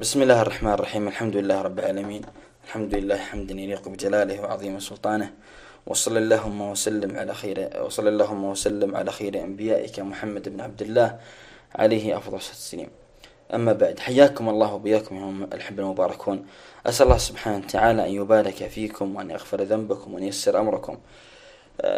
بسم الله الرحمن الرحيم الحمد لله رب العالمين الحمد لله حمدا يليق بجلاله وعظيم سلطانه وصلى اللهم وسلم على خير وصلى اللهم وسلم على خير انبيائك محمد بن عبد الله عليه افضل السلام اما بعد حياكم الله وبياكم يا الحب المباركون اسال الله سبحانه وتعالى ان يبارك فيكم وان يغفر ذنبكم وان ييسر امركم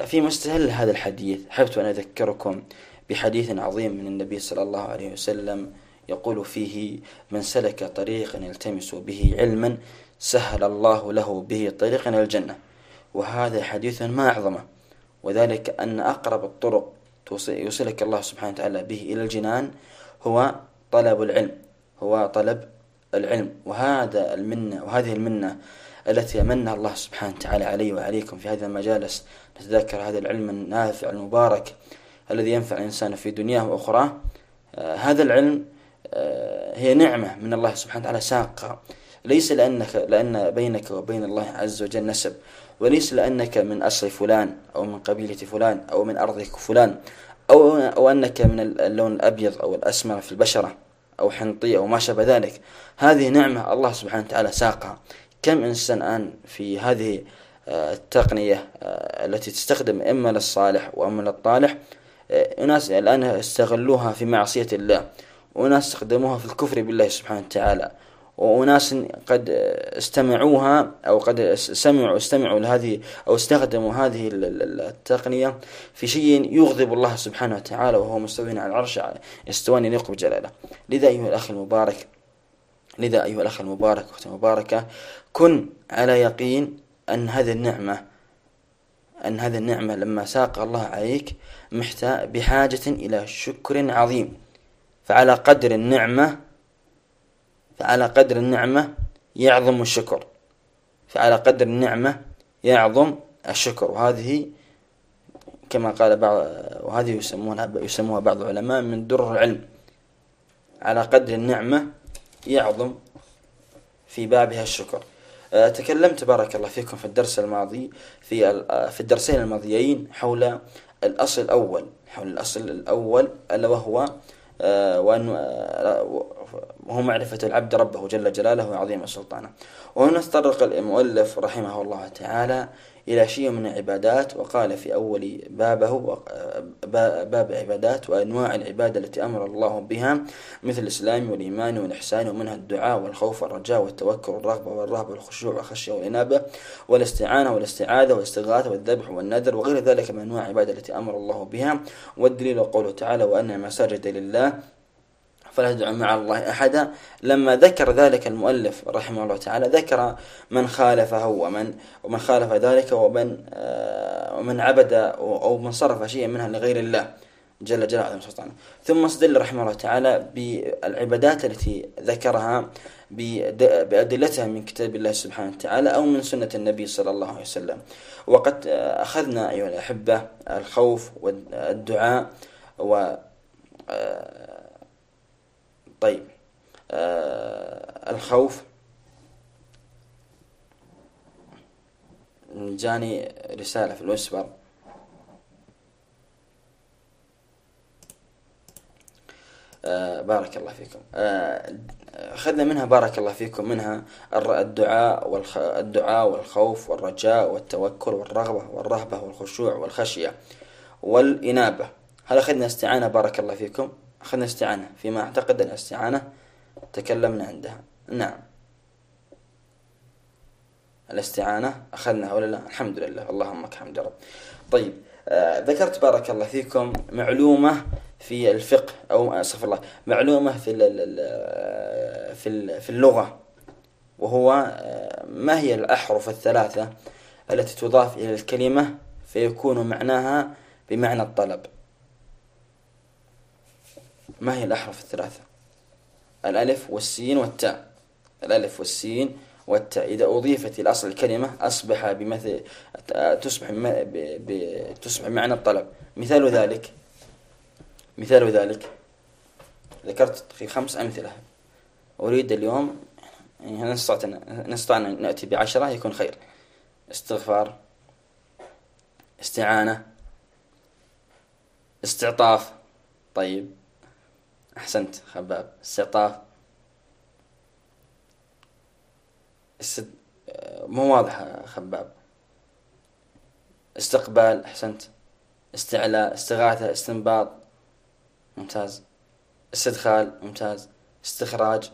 في مستهل هذا الحديث حبت ان اذكركم بحديث عظيم من النبي صلى الله عليه وسلم يقول فيه من سلك طريقا يلتمس به علما سهل الله له به طريقا إلى الجنة. وهذا حديث ما أعظمه. وذلك أن أقرب الطرق يوصلك الله سبحانه وتعالى به إلى الجنان هو طلب العلم هو طلب العلم. وهذا المنة وهذه المنة التي منها الله سبحانه وتعالى علي وعليكم في هذه المجالس. نتذكر هذا العلم النافع المبارك الذي ينفع الإنسان في دنياه وأخراه. آه هذا العلم هي نعمة من الله سبحانه وتعالى ساقة. ليس لأنك لأن بينك وبين الله عز وجل نسب. وليس لأنك من أصل فلان أو من قبيلة فلان أو من أرضك فلان أو, أو أنك من اللون الأبيض أو الأسمر في البشرة أو حنطية أو ما شابه ذلك. هذه نعمة الله سبحانه وتعالى ساقها. كم إنسان الآن في هذه آه، التقنية آه، التي تستخدم إما للصالح وإما للطالح؟ آه، أناس الآن استغلوها في معصية الله. وناس استخدموها في الكفر بالله سبحانه وتعالى وأناس قد استمعوها أو قد سمعوا استمعوا لهذه أو استخدموا هذه التقنية في شيء يغضب الله سبحانه وتعالى وهو مستوي على العرش استوان يليق بجلاله. لذا أيها الأخ المبارك لذا أيها الأخ المبارك أختي المباركة كن على يقين أن هذه النعمة أن هذه النعمة لما ساق الله عليك بحاجة إلى شكر عظيم. فعلى قدر النعمة فعلى قدر النعمة يعظم الشكر. فعلى قدر النعمة يعظم الشكر. وهذه كما قال بعض وهذه يسمونها يسموها بعض العلماء من در العلم. على قدر النعمة يعظم في بابها الشكر. أه، تكلمت بارك الله فيكم في الدرس الماضي في أه، في الدرسين الماضيين حول الأصل الأول حول الأصل الأول ألا وهو وأن وهو معرفة العبد ربه جل جلاله وعظيم سلطانه. وهنا تطرق المؤلف رحمه الله تعالى إلى شيء من العبادات. وقال في أول بابه باب عبادات وأنواع العبادة التي أمر الله بها مثل الإسلام والإيمان والإحسان ومنها الدعاء والخوف والرجاء والتوكل والرغبة والرهبة والخشوع والخشية والإنابة والاستعانة والاستعاذة والاستغاثة والذبح والنذر وغير ذلك من أنواع العبادة التي أمر الله بها. والدليل قوله تعالى وأن المساجد لله فلا تدعو مع الله أحدا. لما ذكر ذلك المؤلف رحمه الله تعالى ذكر من خالفه ومن ومن خالف ذلك ومن آه، ومن عبد أو من صرف شيئا منها لغير الله جل جلاله سلطانه. ثم استدل رحمه الله تعالى بالعبادات التي ذكرها بأدلتها من كتاب الله سبحانه وتعالى أو من سنة النبي صلى الله عليه وسلم. وقد أخذنا أيها الأحبة الخوف والدعاء و آه، طيب. آه الخوف. جاني رسالة في الوسبر آه بارك الله فيكم. آه أخذنا منها بارك الله فيكم منها الدعاء والخ... الدعاء والخوف والرجاء والتوكل والرغبة والرهبة والخشوع والخشية والإنابة. هل أخذنا استعانة؟ بارك الله فيكم. أخذنا استعانة فيما أعتقد الاستعانة تكلمنا عندها. نعم. الاستعانة أخذنا ولا لا؟ الحمد لله. اللهم لك الحمد رب. طيب آه ذكرت بارك الله فيكم معلومة في الفقه أو أستغفر الله معلومة في في في اللغة وهو آه ما هي الأحرف الثلاثة التي تضاف إلى الكلمة فيكون معناها بمعنى الطلب؟ ما هي الأحرف الثلاثة؟ الألف والسين والتاء. الألف والسين والتاء. إذا أضيفت إلى أصل الكلمة أصبح بمثل تصبح ب... ب... تصبح معنى الطلب. مثال ذلك. مثال ذلك. ذكرت في خمس أمثلة. أريد اليوم يعني نستطيع نستطيع أن نأتي بعشرة يكون خير. استغفار استعانة استعطاف. طيب. أحسنت خباب. استعطاف استد... مو واضحة خباب. استقبال أحسنت. استعلاء استغاثة استنباط. ممتاز. استدخال ممتاز. استخراج.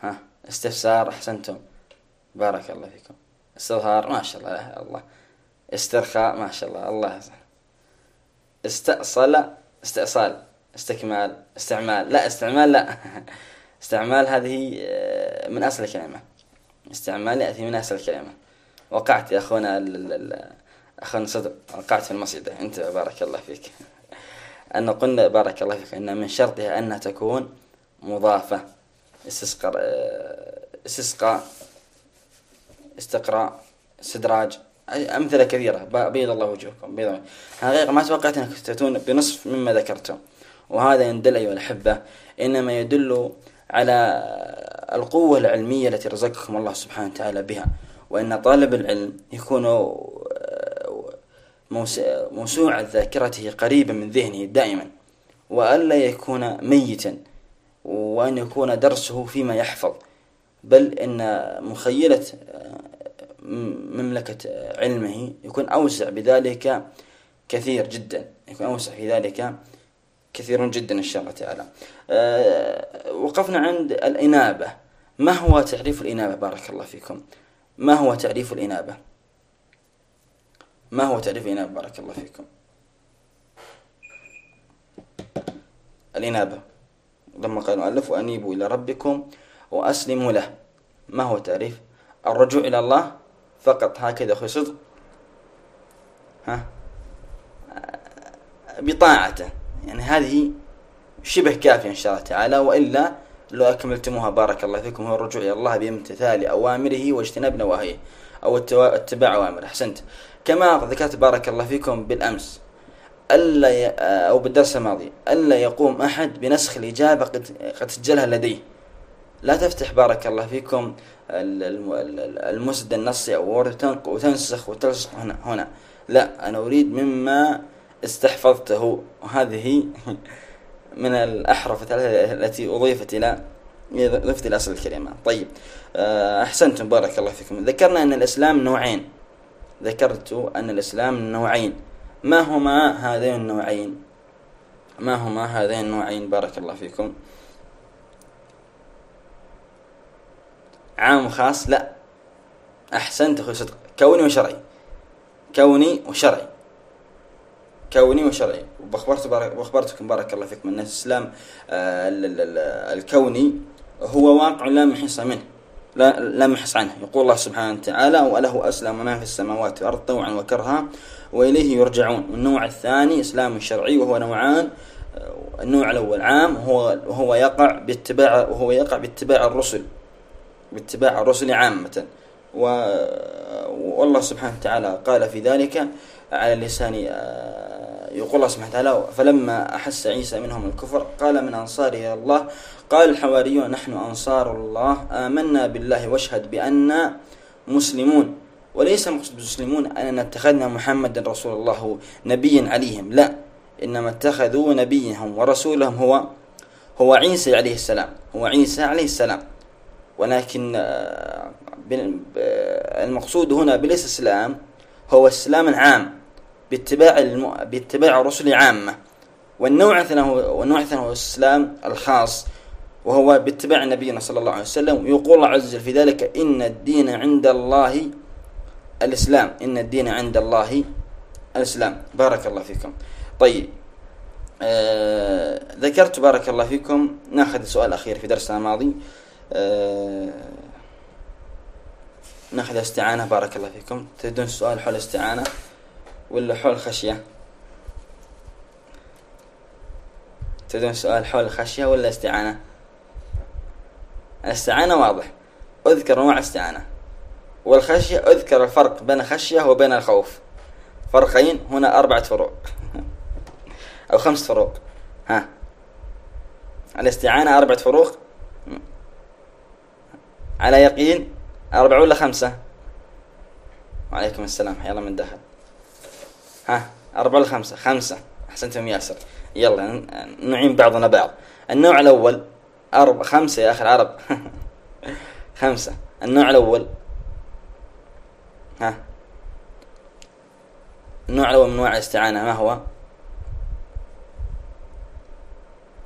ها استفسار أحسنتم. بارك الله فيكم. استظهار ما شاء الله الله. استرخاء ما شاء الله الله استأصل استئصال. استكمال استعمال لا استعمال لا. استعمال هذه آه، من أصل الكلمة. استعمال يأتي من أصل الكلمة. وقعت يا أخونا أخونا صدق وقعت في المصيدة أنت بارك الله فيك. أن قلنا بارك الله فيك. أن من شرطها أنها تكون مضافة. استسقر آه، استسقاء استقراء استدراج. أمثلة كثيرة. بيض الله وجهكم. بيض حقيقة ما توقعت أنك تأتون بنصف مما ذكرته وهذا يدل أيها الأحبة إنما يدل على القوة العلمية التي رزقكم الله سبحانه وتعالى بها وأن طالب العلم يكون موسوعة ذاكرته قريبا من ذهنه دائما وألا يكون ميتا وأن يكون درسه فيما يحفظ بل إن مخيلة مملكة علمه يكون أوسع بذلك كثير جدا يكون أوسع في ذلك كثير جدا إن شاء الله تعالى. أه وقفنا عند الإنابة. ما هو تعريف الإنابة؟ بارك الله فيكم. ما هو تعريف الإنابة؟ ما هو تعريف الإنابة؟ بارك الله فيكم. الإنابة. لما قال المؤلف وأنيبوا إلى ربكم وأسلموا له. ما هو تعريف الرجوع إلى الله فقط. هكذا أخوي صدق. ها؟ بطاعته. يعني هذه شبه كافية إن شاء الله تعالى وإلا لو أكملتموها بارك الله فيكم هو الرجوع إلى الله بامتثال أوامره واجتناب نواهيه أو اتباع أوامره. أحسنت. كما ذكرت بارك الله فيكم بالأمس ألا أو بالدرس الماضي ألا يقوم أحد بنسخ الإجابة قد قد سجلها لديه. لا تفتح بارك الله فيكم المسد النصي أو وورد وتنسخ وتلصق هنا هنا. لا أنا أريد مما استحفظته. وهذه من الأحرف الثلاثة التي أضيفت إلى ضفت إلى أصل الكلمة. طيب آه، أحسنتم. بارك الله فيكم. ذكرنا أن الإسلام نوعين. ذكرت أن الإسلام نوعين. ما هما هذين النوعين؟ ما هما هذين النوعين؟ بارك الله فيكم. عام وخاص لا. أحسنت أخوي صدق. كوني وشرعي. كوني وشرعي. كوني وشرعي. وبخبرت بارك واخبرتكم بارك الله فيكم أن الإسلام آه، الكوني هو واقع لا محص منه لا لا محص عنه. يقول الله سبحانه وتعالى وله اسلم ما في السماوات والأرض طوعا وكرها وإليه يرجعون. والنوع الثاني إسلام شرعي وهو نوعان آه، النوع الأول عام وهو وهو يقع باتباع وهو يقع باتباع الرسل باتباع الرسل عامة. والله سبحانه وتعالى قال في ذلك على لسان آه، يقول الله سبحانه وتعالى فلما أحس عيسى منهم الكفر قال من أنصاري إلى الله؟ قال الحواريون نحن أنصار الله آمنا بالله واشهد بأننا مسلمون. وليس مسلمون أننا اتخذنا محمد رسول الله نبيا عليهم لا إنما اتخذوا نبيهم ورسولهم هو هو عيسى عليه السلام هو عيسى عليه السلام. ولكن آه، المقصود هنا بالاستسلام هو استسلام عام. باتباع الم... باتباع الرسل عامة. والنوع الثاني هو والنوع الثاني هو الاستسلام الخاص وهو باتباع نبينا صلى الله عليه وسلم. يقول الله عز وجل في ذلك إن الدين عند الله الإسلام. إن الدين عند الله الإسلام. بارك الله فيكم. طيب. آه ذكرت بارك الله فيكم. نأخذ سؤال أخير في درسنا الماضي. آه نأخذ استعانة. بارك الله فيكم. تريدون سؤال حول استعانة ولا حول خشية؟ تريدون سؤال حول الخشية ولا استعانة؟ الاستعانة واضح. أذكر نوع استعانة. والخشية أذكر الفرق بين خشية وبين الخوف. فرقين هنا أربعة فروق. أو خمس فروق. ها. الاستعانة أربعة فروق. على يقين أربعة ولا خمسة؟ وعليكم السلام. حيا الله من دخل ها أربعة ولا خمسة أحسنتم ياسر. يلا نعين بعضنا بعض. النوع الأول أربعة خمسة يا أخي العرب. خمسة. النوع الأول ها. النوع الأول من أنواع الاستعانة ما هو؟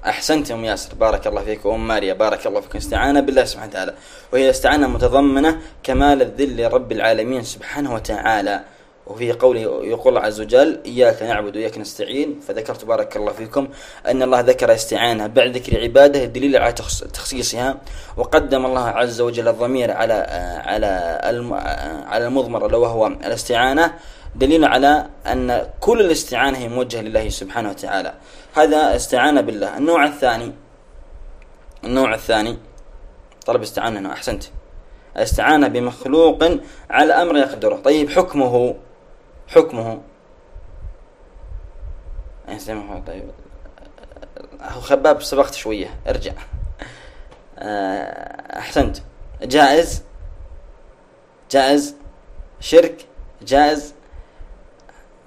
أحسنت أم ياسر. بارك الله فيك. وأم ماريا بارك الله فيكم استعانة بالله سبحانه وتعالى. وهي استعانة متضمنة كمال الذل لرب العالمين سبحانه وتعالى. وفي قوله يقول الله عز وجل إياك نعبد وإياك نستعين فذكرت بارك الله فيكم أن الله ذكر استعانة بعد ذكر عبادة الدليل على تخصيصها وقدم الله عز وجل الضمير على على على المضمر اللي وهو الاستعانة دليل على أن كل الاستعانة هي موجهة لله سبحانه وتعالى. هذا استعانة بالله. النوع الثاني النوع الثاني طلب استعانة أحسنت. استعانة بمخلوق على أمر يقدره. طيب حكمه حكمه. طيب. هو خباب سبقت شوية. ارجع. آه، أحسنت. جائز؟ جائز. شرك؟ جائز.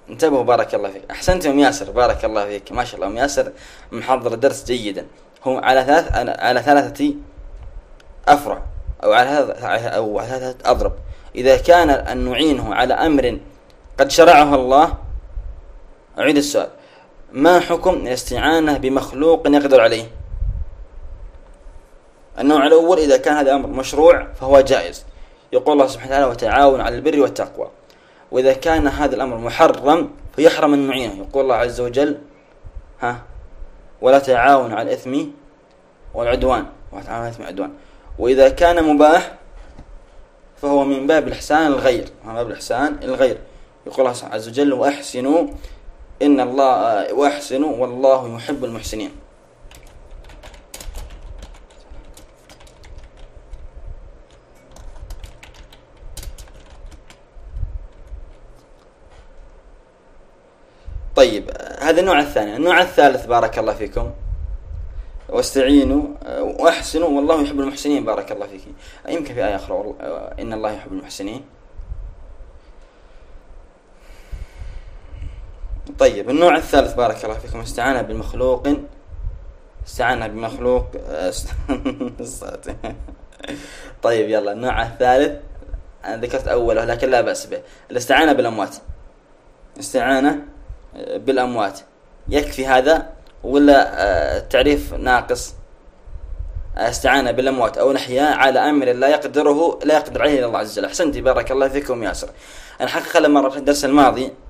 انتبهوا بارك الله فيك. أحسنت أم ياسر بارك الله فيك. ما شاء الله أم ياسر محضر الدرس جيدا. هو على ثلاث على ثلاثة أفرع أو على أو على ثلاثة أضرب. إذا كان أن نعينه على أمر قد شرعه الله. أعيد السؤال. ما حكم الاستعانة بمخلوق يقدر عليه؟ النوع الأول إذا كان هذا أمر مشروع فهو جائز. يقول الله سبحانه وتعالى وتعاون على البر والتقوى. وإذا كان هذا الأمر محرم فيحرم نعينه يقول الله عز وجل ها ولا تعاون على الإثم والعدوان. ولا على الإثم والعدوان. وإذا كان مباح فهو من باب الإحسان الغير. من باب الإحسان الغير. يقول الله عز وجل وأحسنوا إن الله وأحسنوا والله يحب المحسنين. طيب هذا النوع الثاني. النوع الثالث بارك الله فيكم. واستعينوا وأحسنوا والله يحب المحسنين بارك الله فيك. يمكن في آية أخرى إن الله يحب المحسنين. طيب النوع الثالث بارك الله فيكم استعانة بمخلوق استعانة بمخلوق طيب يلا النوع الثالث. أنا ذكرت أوله لكن لا بأس به. الاستعانة بالأموات. استعانة بالأموات. يكفي هذا ولا آه، تعريف ناقص؟ استعانة بالأموات أو الأحياء على أمر لا يقدره لا يقدر عليه إلا الله عز وجل. أحسنتي بارك الله فيكم ياسر. أنا حقيقة لما في الدرس الماضي آه،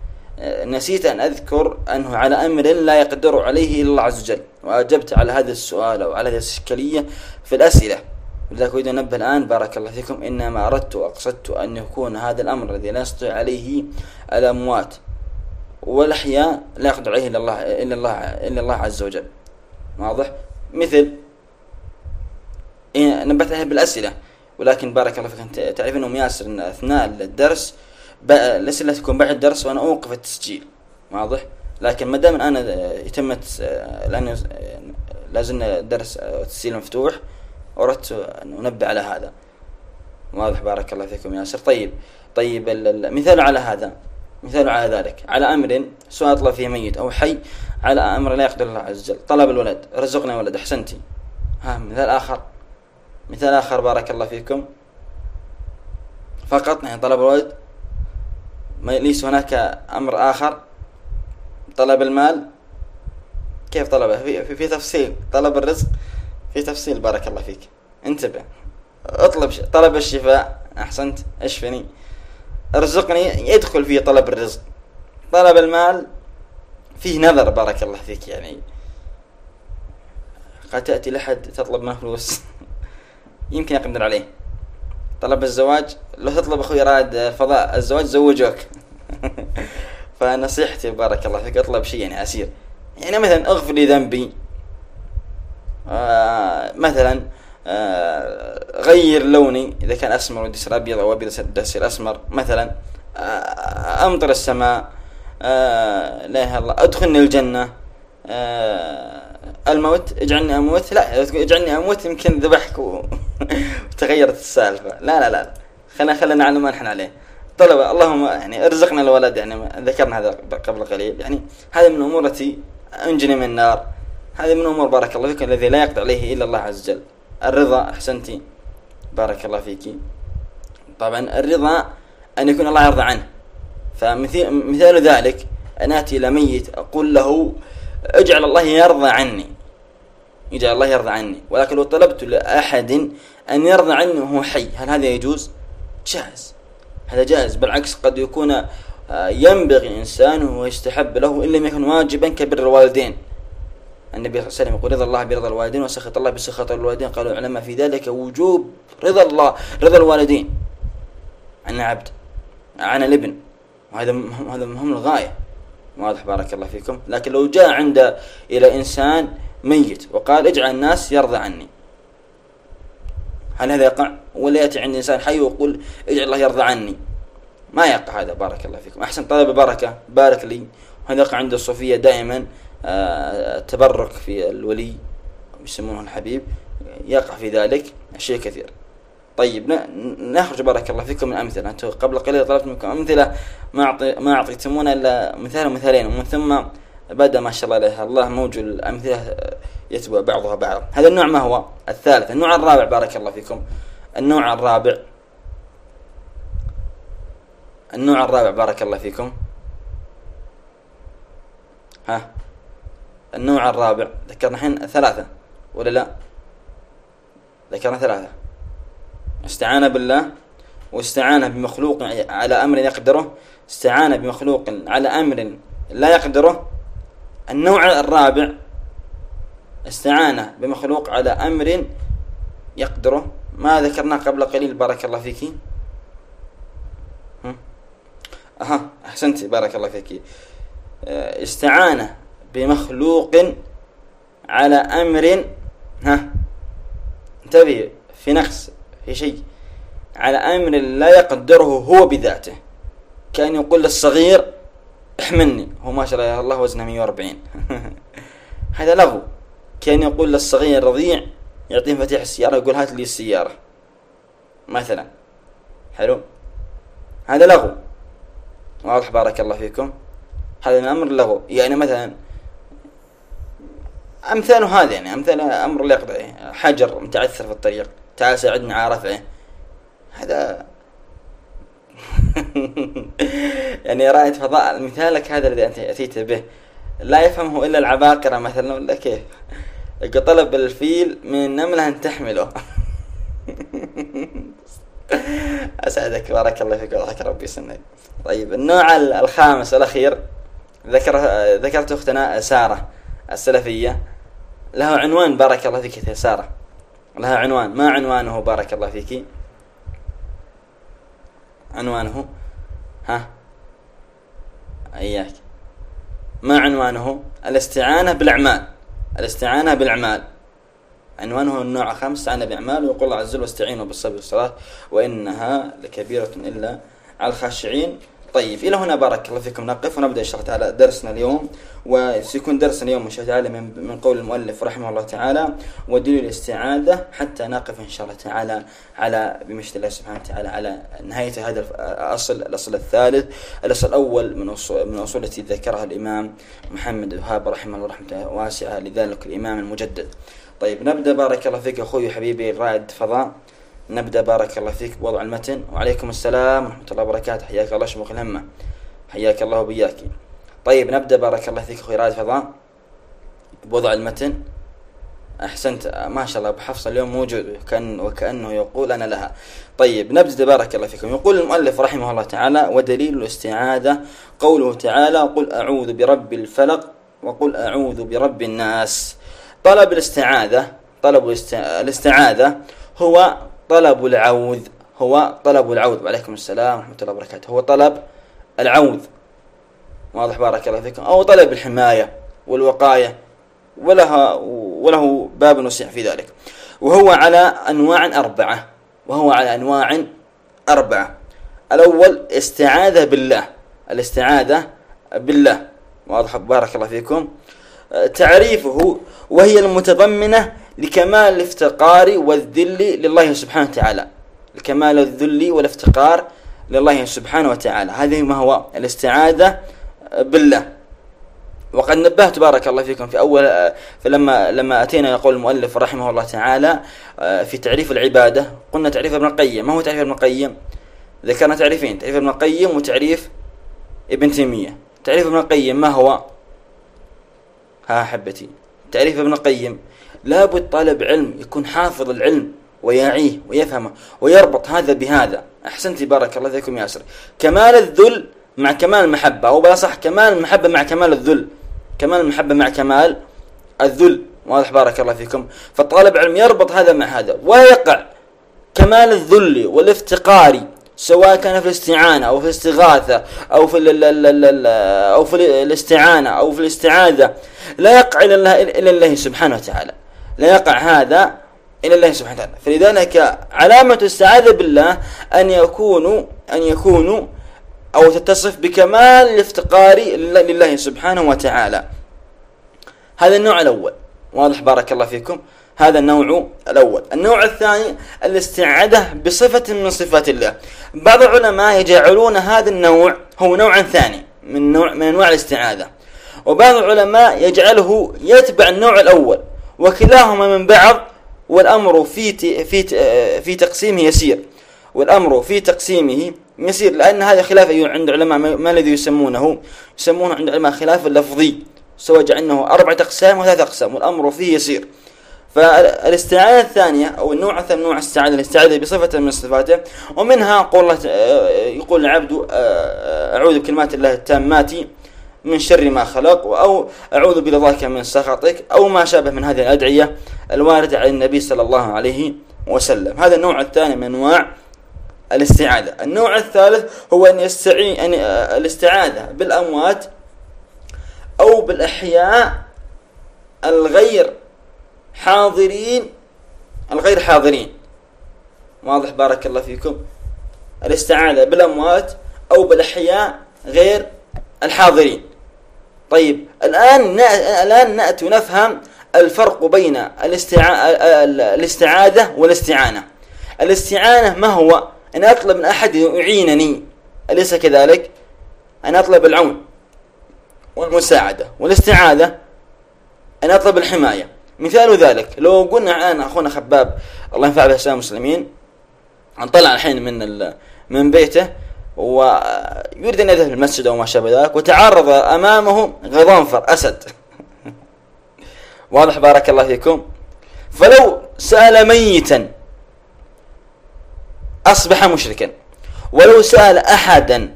نسيت أن أذكر أنه على أمر لا يقدر عليه إلا الله عز وجل. وأجبت على هذا السؤال أو على هذه الإشكالية في الأسئلة. لذلك أريد أن أنبه الآن بارك الله فيكم إنما أردت وأقصدت أن يكون هذا الأمر الذي لا يستطيع عليه الأموات والأحياء لا يقدر عليه إلا الله إلا الله إلا الله عز وجل. واضح؟ مثل نبهت عليها بالأسئلة ولكن بارك الله فيك تعرف أنهم ياسر أن أثناء الدرس الأسئلة تكون بعد الدرس وأنا أوقف التسجيل؟ واضح؟ لكن ما دام الآن تمت لأن لازلنا الدرس التسجيل مفتوح أردت أن أنبه على هذا. واضح؟ بارك الله فيكم ياسر. طيب طيب المثال على هذا مثال على ذلك. على أمر سواء طلب فيه ميت أو حي على أمر لا يقدر الله عز وجل. طلب الولد رزقنا ولد أحسنتي. ها مثال آخر. مثال آخر بارك الله فيكم. فقط يعني طلب الولد. ليس هناك أمر آخر. طلب المال. كيف طلبه؟ في, في, في تفصيل. طلب الرزق. في تفصيل. بارك الله فيك. انتبه. اطلب طلب الشفاء. أحسنت. أشفني. ارزقني. يدخل فيه طلب الرزق. طلب المال. فيه نظر بارك الله فيك. يعني قد تأتي لحد تطلب منه فلوس. يمكن يقدر عليه. طلب الزواج لو تطلب أخوي راد فضاء الزواج زوجوك فنصيحتي بارك الله فيك اطلب شيء يعني عسير يعني مثلا أغفر لي ذنبي. آه مثلا آه، غير لوني إذا كان أسمر ودي يصير أبيض أو أبيض يصير أسمر. مثلا آه، أمطر السماء. آه، لا إله الله أدخلني الجنة. الموت اجعلني أموت. لا اجعلني أموت يمكن ذبحك. وتغيرت السالفة. لا لا لا. خلينا خلينا نعلم ما نحن عليه. طلبة اللهم يعني ارزقنا الولد يعني ذكرنا هذا قبل قليل. يعني هذه من الأمور التي أنجني من النار. هذه من أمور بارك الله فيك الذي لا يقدر عليه إلا الله عز وجل. الرضا أحسنتي بارك الله فيك. طبعا الرضا أن يكون الله يرضى عنه. فمثال ذلك أن آتي إلى ميت أقول له اجعل الله يرضى عني. يجعل الله يرضى عني. ولكن لو طلبت لأحد أن يرضى عني وهو حي. هل هذا يجوز؟ جائز. هذا جائز. بالعكس قد يكون آه، ينبغي إنسان ويستحب له إن لم يكن واجبا كبر الوالدين. النبي صلى الله عليه وسلم يقول رضا الله برضا الوالدين وسخط الله بسخط الوالدين. قالوا العلماء في ذلك وجوب رضا الله رضا الوالدين. عن عبد. عن الابن وهذا هذا مهم الغاية. واضح بارك الله فيكم. لكن لو جاء عند إلى إنسان ميت وقال اجعل الناس يرضى عني. هل هذا يقع ولا يأتي عند إنسان حي ويقول اجعل الله يرضى عني؟ ما يقع هذا بارك الله فيكم. أحسن طلب البركة بارك لي. وهذا يقع عند الصوفية دائما. التبرك آه، في الولي يسمونه الحبيب يقع في ذلك شيء كثير. طيب نخرج بارك الله فيكم من أمثلة. أنتم قبل قليل طلبت منكم أمثلة ما أعطي ما أعطيتمونا إلا مثال ومثالين ومن ثم بدأ ما شاء الله عليه الله موجود الأمثلة يتبع بعضها بعضا هذا النوع ما هو؟ الثالث النوع الرابع بارك الله فيكم. النوع الرابع. النوع الرابع بارك الله فيكم. ها؟ النوع الرابع. ذكرنا الحين ثلاثة ولا لا؟ ذكرنا ثلاثة. استعان بالله واستعان بمخلوق على أمر يقدره. استعان بمخلوق على أمر لا يقدره. النوع الرابع استعان بمخلوق على أمر يقدره. ما ذكرناه قبل قليل بارك الله فيك. أها أحسنت بارك الله فيك. استعان بمخلوق على أمر ها؟ انتبه في نقص في شيء. على أمر لا يقدره هو بذاته. كأن يقول للصغير احملني هو ما شاء الله وزنه 140 هذا لغو كأن يقول للصغير رضيع يعطيه مفاتيح السيارة يقول هات لي السيارة. مثلا. حلو؟ هذا لغو واضح بارك الله فيكم. هذا من أمر اللغو يعني مثلا أمثاله هذا يعني أمثال أمر يقضي. حجر متعثر في الطريق تعال ساعدني على رفعه. هذا يعني رائد فضاء. مثالك هذا الذي أنت أتيت به. لا يفهمه إلا العباقرة مثلا. ولا كيف؟ طلب الفيل من النملة أن تحمله. أسعدك. بارك الله فيك وضحك ربي سنك طيب النوع الخامس الأخير ذكر ذكرت أختنا سارة السلفية. لها عنوان. بارك الله فيك يا سارة. لها عنوان. ما عنوانه؟ بارك الله فيك. عنوانه؟ ها؟ إياك. ما عنوانه؟ الاستعانة بالأعمال. الاستعانة بالأعمال. عنوانه النوع خمس استعانة بأعمال ويقول الله عز وجل واستعينوا بالصبر والصلاة وإنها لكبيرة إلا على الخاشعين. طيب إلى هنا بارك الله فيكم. نقف ونبدأ إن شاء الله تعالى درسنا اليوم. وسيكون درسنا اليوم إن شاء الله تعالى من, من قول المؤلف رحمه الله تعالى ودليل الاستعاذة حتى نقف إن شاء الله تعالى على بمشيئة الله سبحانه وتعالى على نهاية هذا الأصل الأصل الثالث. الأصل الأول من أصول من أصول التي ذكرها الإمام محمد وهاب رحمه الله رحمة واسعة لذلك الإمام المجدد. طيب نبدأ. بارك الله فيك أخوي حبيبي رائد فضاء. نبدأ بارك الله فيك بوضع المتن. وعليكم السلام ورحمة الله وبركاته. حياك الله شموخ الهمة. حياك الله وبياك. طيب نبدأ بارك الله فيك أخوي رائد فضاء بوضع المتن. أحسنت. ما شاء الله أبو حفص اليوم موجود وكأن وكأنه يقول أنا لها. طيب نبدأ بارك الله فيكم. يقول المؤلف رحمه الله تعالى ودليل الاستعاذة قوله تعالى قل أعوذ برب الفلق وقل أعوذ برب الناس طلب الاستعاذة طلب الاستعاذة هو طلب العوذ هو طلب العوذ. وعليكم السلام ورحمة الله وبركاته. هو طلب العوذ. واضح بارك الله فيكم. أو طلب الحماية والوقاية ولها وله باب وسيع في ذلك. وهو على أنواع أربعة. وهو على أنواع أربعة. الأول استعاذة بالله. الاستعاذة بالله. واضح بارك الله فيكم. تعريفه وهي المتضمنة لكمال الافتقار والذل لله سبحانه وتعالى. الكمال الذل والافتقار لله سبحانه وتعالى. هذه ما هو؟ الاستعاذة بالله. وقد نبهت بارك الله فيكم في أول فلما لما أتينا يقول المؤلف رحمه الله تعالى في تعريف العبادة قلنا تعريف ابن القيم. ما هو تعريف ابن القيم؟ ذكرنا تعريفين. تعريف ابن القيم وتعريف ابن تيمية. تعريف ابن القيم ما هو؟ ها أحبتي تعريف ابن القيم لابد طالب علم يكون حافظ العلم ويعيه ويفهمه ويربط هذا بهذا. أحسنتي بارك الله فيكم يا أسر كمال الذل مع كمال المحبة. أو بلا صح كمال المحبة مع كمال الذل. كمال المحبة مع كمال الذل. واضح بارك الله فيكم. فالطالب علم يربط هذا مع هذا. ويقع كمال الذل والافتقار سواء كان في الاستعانة أو في الاستغاثة أو في ال أو في الاستعانة أو في الاستعاذة. لا يقع إلا الله سبحانه وتعالى. لا يقع هذا إلى الله سبحانه وتعالى. فلذلك علامة السعادة بالله أن يكونوا أن يكونوا أو تتصف بكمال الافتقار لله سبحانه وتعالى. هذا النوع الأول. واضح بارك الله فيكم. هذا النوع الأول. النوع الثاني الاستعادة بصفة من صفات الله. بعض العلماء يجعلون هذا النوع هو نوعا ثاني من نوع من أنواع الاستعاذة وبعض العلماء يجعله يتبع النوع الأول. وكلاهما من بعض والأمر في في في تقسيمه يسير والأمر في تقسيمه يسير لأن هذا خلاف عند العلماء ما الذي يسمونه؟ يسمونه عند العلماء خلاف اللفظي سواء جعلناه أربعة أقسام وثلاثة أقسام والأمر فيه يسير. فالاستعاذة الثانية أو النوع الثاني نوع الاستعاذة الاستعاذة بصفة من صفاته ومنها قول يقول العبد أعوذ بكلمات الله التامات من شر ما خلق أو أعوذ برضاك من سخطك أو ما شابه من هذه الأدعية الواردة عن النبي صلى الله عليه وسلم. هذا النوع الثاني من أنواع الاستعاذة. النوع الثالث هو أن يستعين أن الاستعاذة بالأموات أو بالأحياء الغير حاضرين الغير حاضرين. واضح بارك الله فيكم. الاستعاذة بالأموات أو بالأحياء غير الحاضرين. طيب الآن الآن نأتي ونفهم الفرق بين الاستعاذة والاستعانة. الاستعانة ما هو؟ أن أطلب من أحد يعينني. أليس كذلك؟ أن أطلب العون والمساعدة والاستعاذة. أن أطلب الحماية. مثال ذلك لو قلنا الآن أخونا خباب الله ينفع به المسلمين طلع الحين من من بيته ويريد أن يذهب المسجد أو ما شابه ذلك وتعرض أمامه غضنفر أسد. واضح بارك الله فيكم. فلو سأل ميتا أصبح مشركا. ولو سأل أحدا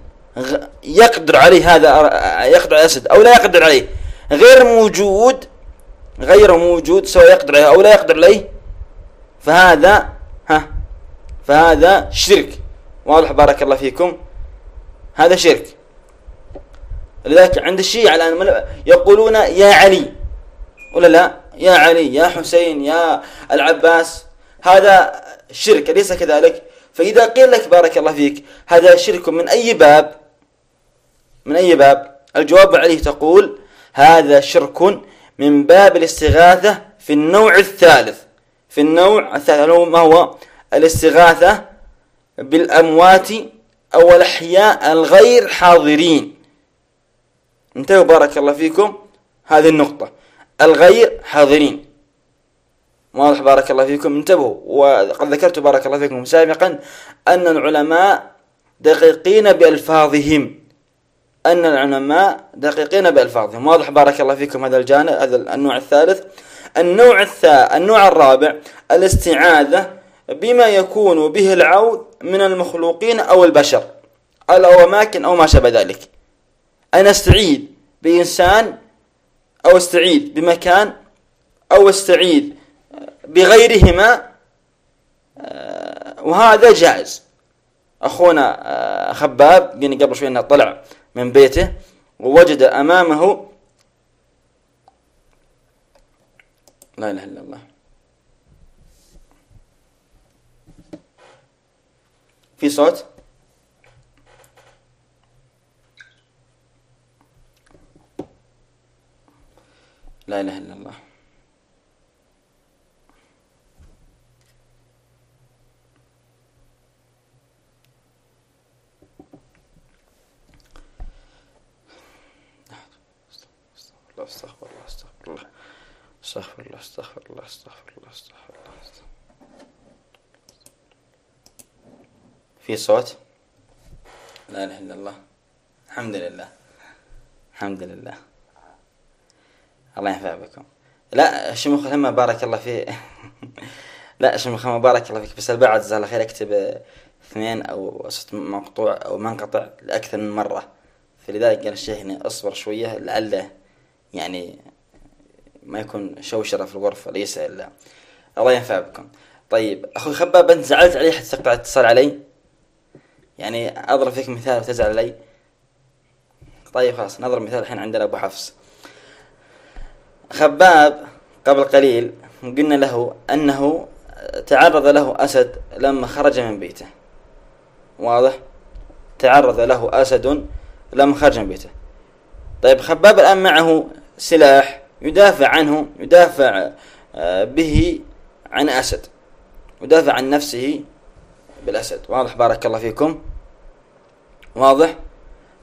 يقدر عليه هذا يقدر على الأسد أو لا يقدر عليه غير موجود غير موجود سواء يقدر عليه أو لا يقدر عليه فهذا ها فهذا شرك. واضح بارك الله فيكم. هذا شرك. لذلك عند الشيعة الآن يقولون يا علي ولا لا؟ يا علي يا حسين يا العباس هذا شرك أليس كذلك؟ فإذا قيل لك بارك الله فيك هذا شرك من أي باب؟ من أي باب؟ الجواب عليه تقول هذا شرك من باب الاستغاثة في النوع الثالث. في النوع الثالث ما هو؟ الاستغاثة بالأموات أو الأحياء الغير حاضرين. انتهوا بارك الله فيكم. هذه النقطة. الغير حاضرين. واضح بارك الله فيكم. انتبهوا. وقد ذكرت بارك الله فيكم سابقا أن العلماء دقيقين بألفاظهم. أن العلماء دقيقين بألفاظهم. واضح بارك الله فيكم. هذا الجانب هذا النوع الثالث. النوع الثالث النوع الرابع الاستعاذة بما يكون به العود من المخلوقين أو البشر أو أماكن أو ما شابه ذلك. أنا أستعيد بإنسان أو أستعيد بمكان أو أستعيد بغيرهما آه، وهذا جائز. أخونا آه، خباب قلنا قبل شوي أنه طلع من بيته ووجد أمامه لا إله إلا الله. في صوت لا إله إلا الله استغفر الله استغفر الله استغفر الله استغفر الله استغفر الله استغفر الله في صوت؟ لا إله إلا الله. الحمد لله. الحمد لله. الله ينفع بكم لا شموخ لما بارك الله فيه لا شموخ لما بارك الله فيك. بس البعض جزاه الله خير اكتب اثنين أو ست مقطوع أو منقطع لأكثر من مرة. فلذلك قال الشيخ إني أصبر شوية لعله يعني ما يكون شوشرة في الغرفة ليس إلا. الله ينفع بكم طيب أخوي خباب أنت زعلت علي حتى تقطع اتصال علي؟ يعني أضرب فيك مثال وتزعل علي. طيب خلاص نضرب مثال الحين عندنا أبو حفص. خباب قبل قليل قلنا له أنه تعرض له أسد لما خرج من بيته. واضح؟ تعرض له أسد لما خرج من بيته. طيب خباب الآن معه سلاح يدافع عنه يدافع آه، به عن أسد يدافع عن نفسه بالأسد. واضح؟ بارك الله فيكم. واضح؟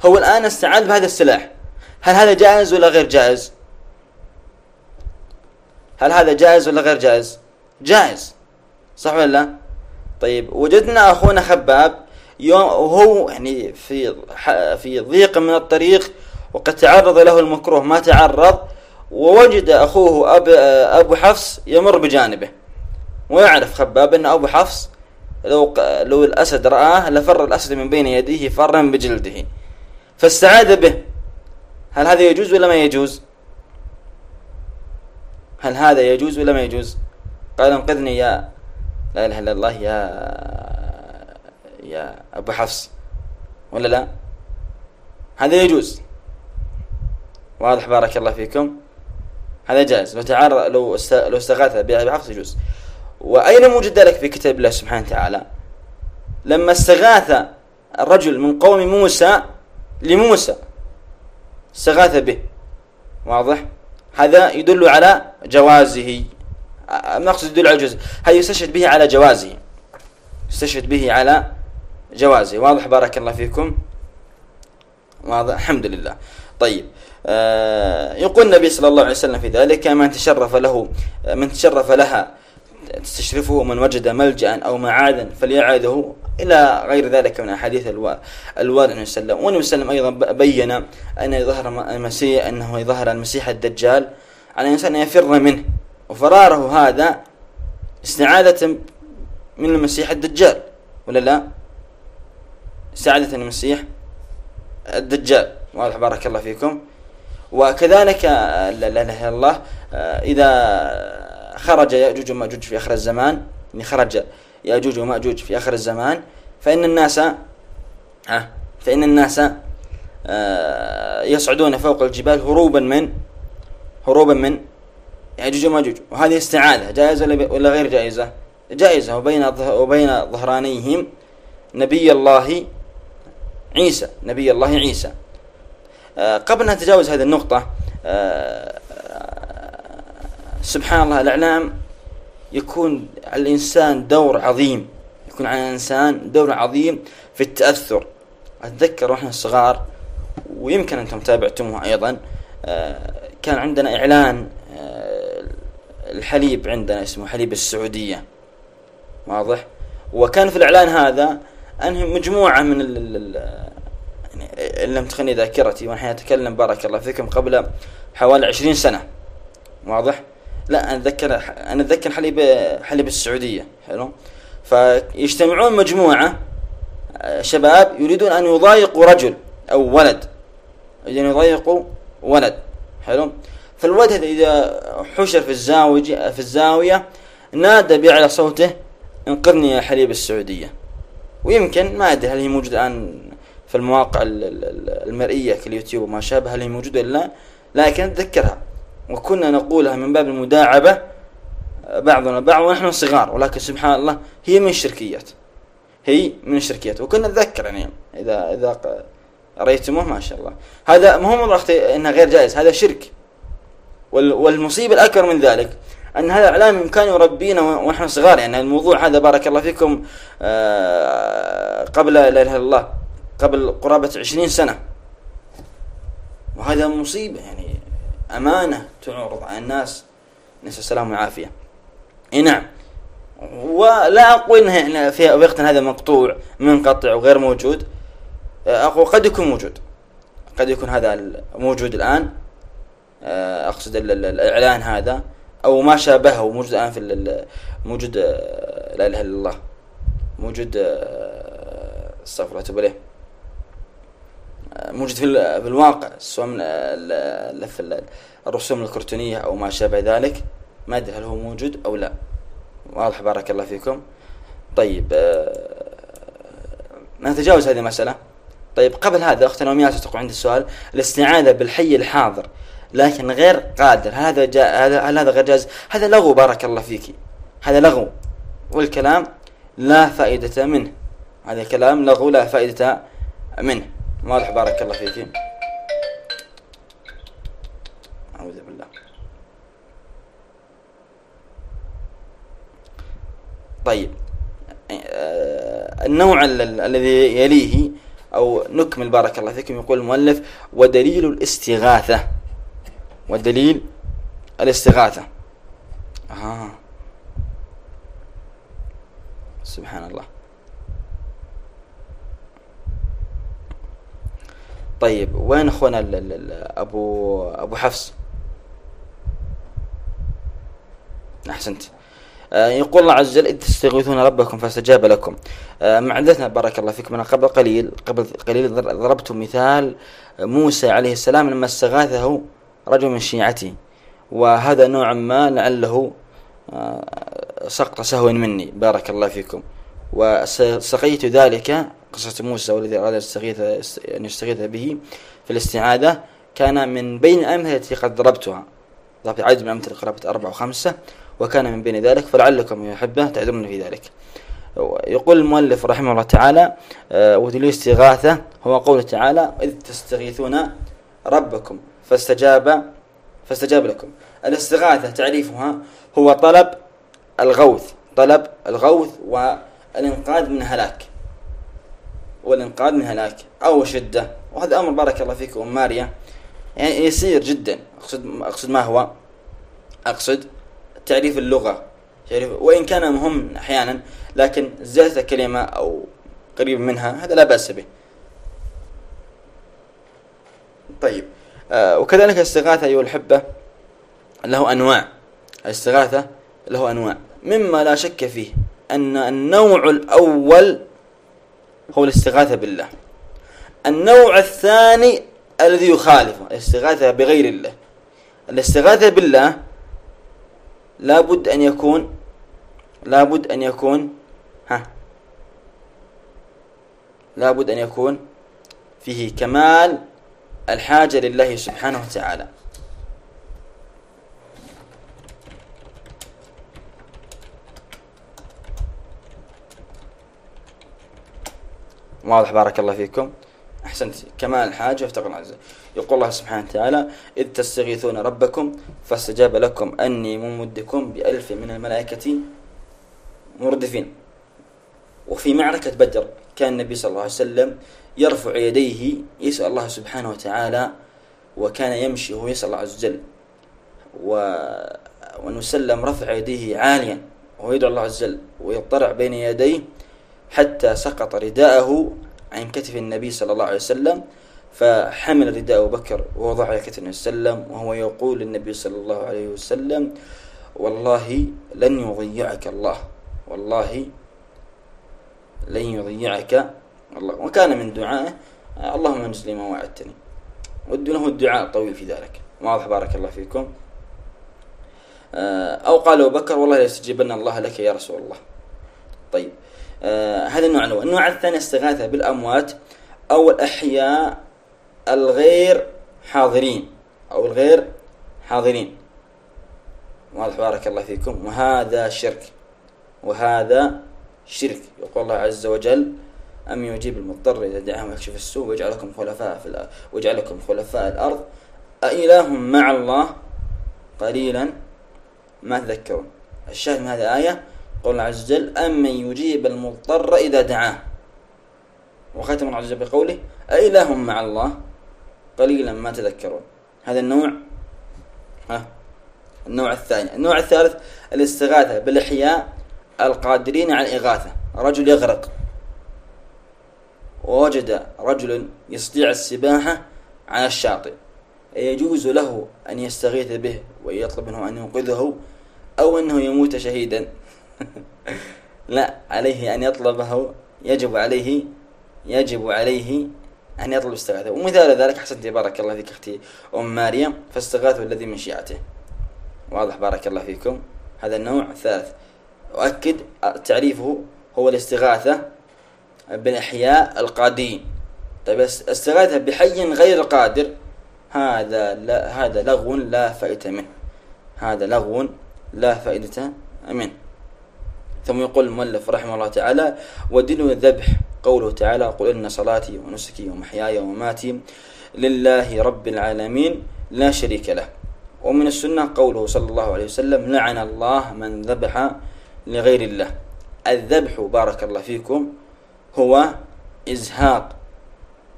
هو الآن استعان بهذا السلاح. هل هذا جائز ولا غير جائز؟ هل هذا جائز ولا غير جائز؟ جائز. صح ولا لا؟ طيب وجدنا أخونا خباب يوم وهو يعني في في ضيق من الطريق وقد تعرض له المكروه. ما تعرض؟ ووجد أخوه أب أبو حفص يمر بجانبه ويعرف خباب أن أبو حفص لو لو الأسد رآه لفر الأسد من بين يديه فرا بجلده. فاستعاذ به. هل هذا يجوز ولا ما يجوز؟ هل هذا يجوز ولا ما يجوز؟ قال انقذني يا لا إله إلا الله يا يا أبو حفص. ولا لا؟ هذا يجوز. واضح بارك الله فيكم. هذا جائز. لو لو استغاث بأبي حفص يجوز. وأين موجود ذلك في كتاب الله سبحانه وتعالى؟ لما استغاث الرجل من قوم موسى لموسى استغاث به. واضح؟ هذا يدل على جوازه. المقصد يدل على جوازه. هذا يستشهد به على جوازه. يستشهد به على جوازه. واضح؟ بارك الله فيكم. واضح؟ الحمد لله. طيب. آه يقول النبي صلى الله عليه وسلم في ذلك من تشرف له من تشرف لها تستشرفه من وجد ملجأ أو معاذا فليعاده إلى غير ذلك من أحاديث الوارد عليه وسلم والنبي صلى الله عليه وسلم أيضا بين أن يظهر المسيح أنه يظهر المسيح الدجال على الإنسان أن يفر منه وفراره هذا استعادة من المسيح الدجال ولا لا؟ استعادة المسيح الدجال. واضح بارك الله فيكم. وكذلك لا إله إلا الله إذا خرج يأجوج ومأجوج في آخر الزمان. يعني خرج يأجوج ومأجوج في آخر الزمان. فإن الناس فإن الناس آه، يصعدون فوق الجبال هروبا من هروبا من يأجوج ومأجوج. وهذه استعاذة. جائزة ولا غير جائزة؟ جائزة. وبين وبين ظهرانيهم نبي الله عيسى. نبي الله عيسى. آه، قبل أن نتجاوز هذه النقطة آه، سبحان الله الإعلام يكون على الإنسان دور عظيم يكون على الإنسان دور عظيم في التأثر. أتذكر وإحنا صغار ويمكن أنتم تابعتموه أيضا آه، كان عندنا إعلان آه، الحليب عندنا اسمه حليب السعودية. واضح؟ وكان في الإعلان هذا أنه مجموعة من يعني إن لم تخني ذاكرتي ونحن نتكلم بارك الله فيكم قبل حوالي عشرين سنة. واضح؟ لا أنا أتذكر أنا أتذكر حليب حليب السعودية حلو؟ فيجتمعون مجموعة شباب يريدون أن يضايقوا رجل أو ولد يعني يضايقوا ولد حلو؟ فالولد إذا حشر في الزاويه في الزاوية نادى باعلى صوته انقذني يا حليب السعودية. ويمكن ما أدري هل هي موجودة الآن في المواقع المرئية كاليوتيوب وما شابه هل هي موجودة ولا لا لكن أتذكرها. وكنا نقولها من باب المداعبة بعضنا بعض ونحن صغار ولكن سبحان الله هي من الشركيات. هي من الشركيات. وكنا نتذكر يعني إذا إذا رأيتموه ما شاء الله. هذا ما هو إنه غير جائز. هذا شرك. والمصيبة الأكبر من ذلك أن هذا الإعلام كان يربينا ونحن صغار. يعني الموضوع هذا بارك الله فيكم آه، قبل لا إله إلا الله قبل قرابة عشرين سنة. وهذا مصيبة يعني. أمانة تعرض على الناس نسأل السلامة والعافية. إي نعم. ولا أقول إنه في وقتنا هذا مقطوع منقطع وغير موجود. أقول قد يكون موجود. قد يكون هذا موجود الآن. أقصد الإعلان هذا. أو ما شابهه موجود الآن في موجود لا إله إلا الله. موجود استغفر الله موجود في الواقع سواء من الرسوم الكرتونية أو ما شابه ذلك ما أدري هل هو موجود أو لا. واضح بارك الله فيكم. طيب آه، نتجاوز هذه المسألة؟ طيب قبل هذا أختنا أمياس تقول عندي السؤال الاستعاذة بالحي الحاضر لكن غير قادر هل هذا جا هذا هل هذا غير جاز؟ هذا لغو بارك الله فيك. هذا لغو والكلام لا فائدة منه. هذا كلام لغو لا فائدة منه. واضح بارك الله فيك أعوذ بالله. طيب آه، النوع الذي يليه أو نكمل بارك الله فيكم يقول المؤلف ودليل الاستغاثة. ودليل الاستغاثة. آه. سبحان الله. طيب وين أخونا ابو أبو حفص؟ أحسنت. آه، يقول الله عز وجل إذ تستغيثون ربكم فاستجاب لكم. آه، معذتنا بارك الله فيكم. أنا قبل قليل قبل قليل ضربت مثال موسى عليه السلام لما استغاثه رجل من شيعته. وهذا نوعا ما لعله آه، سقط سهو مني. بارك الله فيكم. وسقيت ذلك قصة موسى والذي أراد أن يستغيث به في الاستعاذة كان من بين الأمثلة التي قد ضربتها. ضربت عدد من الأمثلة قرابة أربعة وخمسة وكان من بين ذلك فلعلكم يا أحبة تعذرون في ذلك. يقول المؤلف رحمه الله تعالى آه، ودليل الاستغاثة هو قوله تعالى إذ تستغيثون ربكم فاستجاب فاستجاب لكم. الاستغاثة تعريفها هو طلب الغوث طلب الغوث والإنقاذ من هلاك. والإنقاذ من هلاك. أو شدة. وهذا أمر بارك الله فيكم ماريا. يعني يسير جدا. أقصد أقصد ما هو؟ أقصد تعريف اللغة. تعريف وإن كان مهم أحيانا لكن زيادة كلمة أو قريب منها هذا لا بأس به. طيب. آه وكذلك الاستغاثة أيها الحبة له أنواع. الاستغاثة له أنواع. مما لا شك فيه. أن النوع الأول هو الاستغاثة بالله. النوع الثاني الذي يخالفه الاستغاثة بغير الله. الاستغاثة بالله لابد أن يكون لابد أن يكون ها لابد أن يكون فيه كمال الحاجة لله سبحانه وتعالى. واضح بارك الله فيكم. أحسنت. كمال الحاجة افتقر الله عز يقول الله سبحانه وتعالى إذ تستغيثون ربكم فاستجاب لكم. أني ممدكم بألف من الملائكة مردفين. وفي معركة بدر كان النبي صلى الله عليه وسلم يرفع يديه يسأل الله سبحانه وتعالى وكان يمشي وهو يسأل الله عز وجل. و... ونسلم رفع يديه عاليا وهو يدعو الله عز وجل ويضطرع بين يديه حتى سقط رداءه عن كتف النبي صلى الله عليه وسلم فحمل رداء أبو بكر ووضع على كتف النبي صلى الله عليه وسلم وهو يقول للنبي صلى الله عليه وسلم والله لن يضيعك الله والله لن يضيعك الله. وكان من دعائه اللهم انزل ما وعدتني. له الدعاء الطويل في ذلك. واضح بارك الله فيكم. أو قال أبو بكر والله ليستجيبن الله لك يا رسول الله. طيب. آه هذا النوع الأول. النوع الثاني استغاثة بالأموات أو الأحياء الغير حاضرين أو الغير حاضرين. واضح بارك الله فيكم. وهذا شرك. وهذا شرك. يقول الله عز وجل أم يجيب المضطر إذا دعاه ويكشف السوء ويجعلكم خلفاء في الأرض ويجعلكم خلفاء الأرض. أإله مع الله قليلا ما تذكرون. الشاهد من هذه الآية قول عز وجل أمن يجيب المضطر إذا دعاه. وختم عز وجل بقوله أإله مع الله. قليلا ما تذكرون. هذا النوع ها النوع الثاني. النوع الثالث الاستغاثة بالإحياء القادرين على الإغاثة. رجل يغرق. ووجد رجل يستطيع السباحة على الشاطئ. يجوز له أن يستغيث به ويطلب منه أن ينقذه أو أنه يموت شهيدا. لا عليه أن يطلبه يجب عليه يجب عليه أن يطلب استغاثة. ومثال ذلك حسنت بارك الله فيك أختي أم مريم فاستغاثه الذي من شيعته. واضح بارك الله فيكم. هذا النوع الثالث أؤكد تعريفه هو الاستغاثة بالإحياء القادرين طيب استغاثة بحي غير القادر هذا لا هذا لغو لا فائدة منه. هذا لغو لا فائدة منه. ثم يقول المؤلف رحمه الله تعالى ودين الذبح قوله تعالى قل إن صلاتي ونسكي ومحياي ومماتي لله رب العالمين لا شريك له ومن السنة قوله صلى الله عليه وسلم لعن الله من ذبح لغير الله الذبح بارك الله فيكم هو إزهاق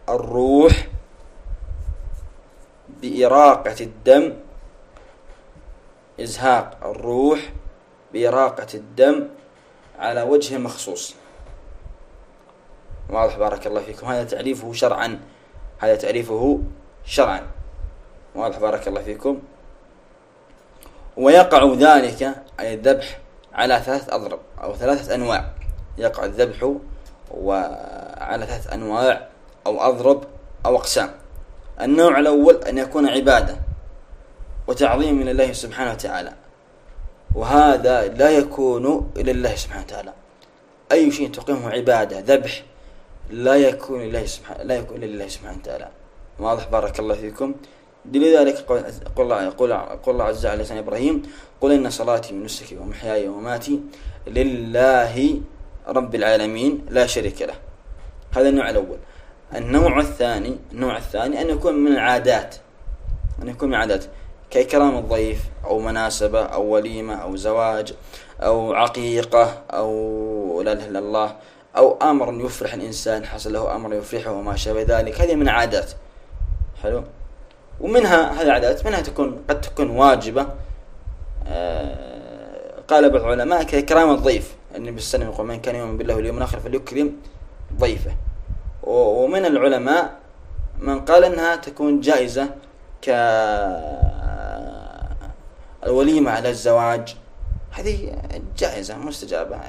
الروح بإراقة الدم. إزهاق الروح بإراقة الدم. على وجه مخصوص. واضح بارك الله فيكم. هذا تعريفه شرعا. هذا تعريفه شرعا. واضح بارك الله فيكم. ويقع ذلك أي الذبح على ثلاث أضرب أو ثلاثة أنواع. يقع الذبح وعلى ثلاث أنواع أو أضرب أو أقسام. النوع الأول أن يكون عبادة وتعظيم من الله سبحانه وتعالى. وهذا لا يكون إلى الله سبحانه وتعالى. أي شيء تقيمه عبادة ذبح لا يكون لله سبحانه لا يكون لله سبحانه وتعالى. واضح؟ بارك الله فيكم. لذلك الله قل قل الله عز وجل لسان إبراهيم قل إن صلاتي ونسكي ومحياي ومماتي لله رب العالمين لا شريك له. هذا النوع الأول. النوع الثاني النوع الثاني أن يكون من العادات. أن يكون من العادات. كإكرام الضيف أو مناسبة أو وليمة أو زواج أو عقيقة أو لا إله إلا الله أو أمر يفرح الإنسان حصل له أمر يفرحه وما شابه ذلك. هذه من عادات. حلو؟ ومنها هذه العادات منها تكون قد تكون واجبة. آه قال بعض العلماء كإكرام الضيف. النبي صلى الله عليه وسلم يقول من كان يؤمن بالله واليوم الآخر فليكرم ضيفه. ومن العلماء من قال إنها تكون جائزة ك الوليمة على الزواج. هذه جائزة مستجابة.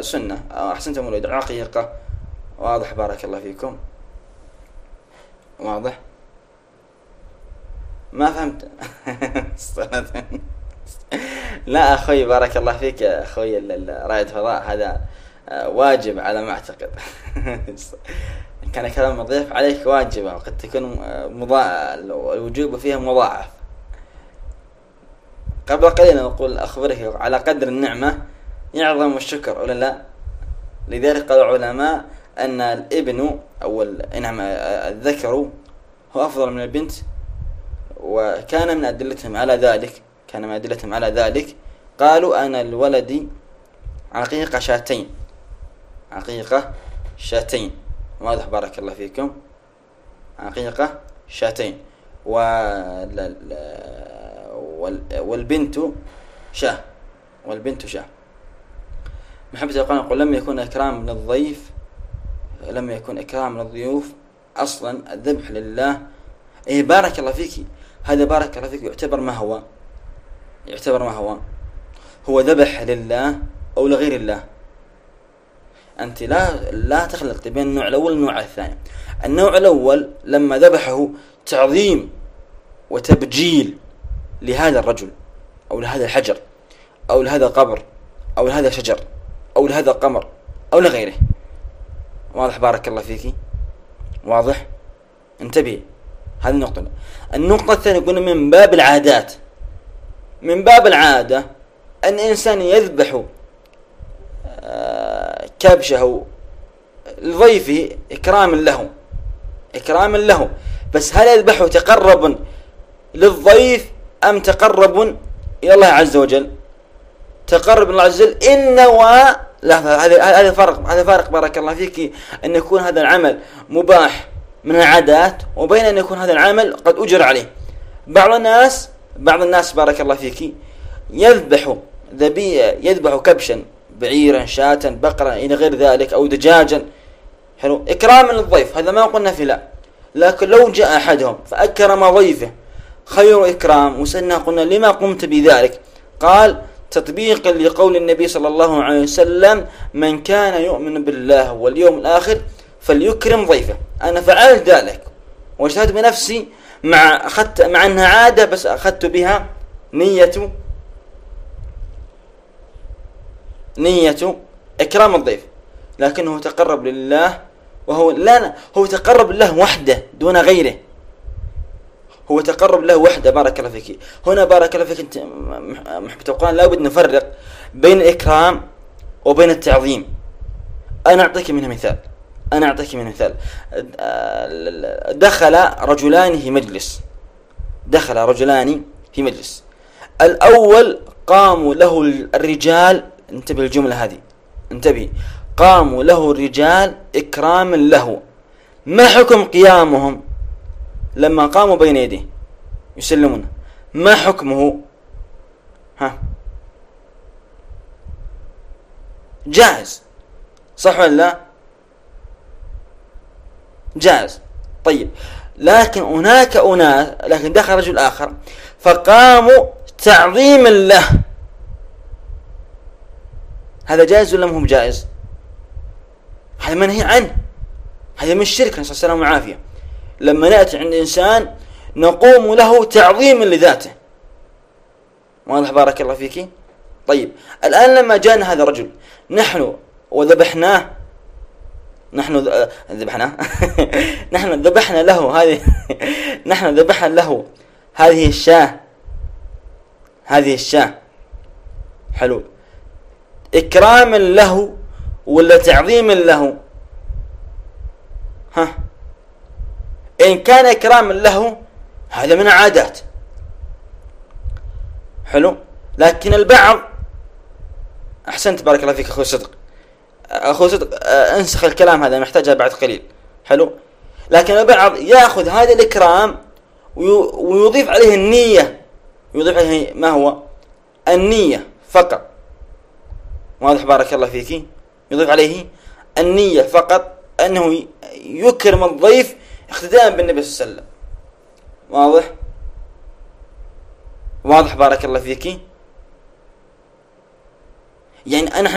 سنة. أحسنتم الولد عقيقة. واضح. بارك الله فيكم. واضح. ما فهمت. لا أخوي بارك الله فيك أخوي رائد فضاء. هذا واجب على ما أعتقد. كان كلام الضيف عليك واجبة وقد تكون مضاعف الوجوب فيها مضاعف. قبل قليل نقول أخبرك على قدر النعمة يعظم الشكر ولا لا؟ لذلك قال العلماء أن الإبن أو نعم الذكر هو أفضل من البنت وكان من أدلتهم على ذلك كان من أدلتهم على ذلك. قالوا أن الولد عقيقة شاتين عقيقة شاتين. واضح بارك الله فيكم. عقيقة شاتين. و والبنت شاه والبنت شاه. محبة القرآن يقول لم يكن إكرام للضيف لم يكن إكرام للضيوف أصلا الذبح لله. إيه بارك الله فيك. هذا بارك الله فيك يعتبر ما هو؟ يعتبر ما هو؟ هو ذبح لله أو لغير الله. أنت لا لا تخلط بين النوع الأول والنوع الثاني. النوع الأول لما ذبحه تعظيم وتبجيل. لهذا الرجل أو لهذا الحجر أو لهذا القبر أو لهذا شجر أو لهذا القمر أو لغيره. واضح بارك الله فيك. واضح؟ انتبه. هذه النقطة. النقطة الثانية قلنا من باب العادات. من باب العادة أن الإنسان يذبح آه، كبشه لضيفه إكراما له. إكراما له. بس هل يذبحه تقربا للضيف أم تقرب إلى الله عز وجل؟ تقرب إلى الله عز وجل إن و لا هذا فرق هذا فارق بارك الله فيك أن يكون هذا العمل مباح من العادات وبين أن يكون هذا العمل قد أجر عليه. بعض الناس بعض الناس بارك الله فيك يذبح ذبي يذبح كبشا بعيرا شاة بقرا إلى غير ذلك أو دجاجا. حلو؟ إكراما للضيف هذا ما قلنا في لا. لكن لو جاء أحدهم فأكرم ضيفه خير إكرام. وسألنا قلنا لما قمت بذلك؟ قال تطبيقا لقول النبي صلى الله عليه وسلم من كان يؤمن بالله واليوم الآخر فليكرم ضيفه. أنا فعلت ذلك واجتهدت بنفسي مع أخذت مع أنها عادة بس أخذت بها نية نية إكرام الضيف. لكنه تقرب لله وهو لا هو تقرب لله وحده دون غيره. هو تقرب له وحده. بارك الله فيك. هنا بارك الله فيك. انت محبة القرآن لابد نفرق بين الإكرام وبين التعظيم. أنا أعطيك منها مثال. أنا أعطيك منها مثال. دخل رجلان في مجلس. دخل رجلان في مجلس. الأول قاموا له الرجال انتبه الجملة هذه. انتبه. قاموا له الرجال إكراما له. ما حكم قيامهم؟ لما قاموا بين يديه يسلمون. ما حكمه؟ ها. جائز صح ولا لا؟ جائز طيب. لكن هناك أناس لكن دخل رجل آخر فقاموا تعظيما له. هذا جائز ولا مو جائز؟ هذا منهي عنه. هذا من الشرك نسأل السلامة والعافية. لما نأتي عند إنسان نقوم له تعظيما لذاته. واضح بارك الله فيك؟ طيب الآن لما جاءنا هذا الرجل نحن وذبحناه نحن ذبحناه؟ نحن ذبحنا له هذه نحن ذبحنا له هذه الشاة هذه الشاة. حلو. إكراما له ولا تعظيما له؟ ها؟ إن كان إكراما له هذا من العادات. حلو؟ لكن البعض أحسنت بارك الله فيك أخوي صدق. أخوي صدق آه، انسخ الكلام هذا محتاجها بعد قليل. حلو؟ لكن البعض يأخذ هذا الإكرام ويضيف عليه النية. يضيف عليه ما هو؟ النية فقط. واضح بارك الله فيك. يضيف عليه النية فقط أنه يكرم الضيف اقتداء بالنبي صلى الله عليه وسلم. واضح؟ واضح بارك الله فيك. يعني أنا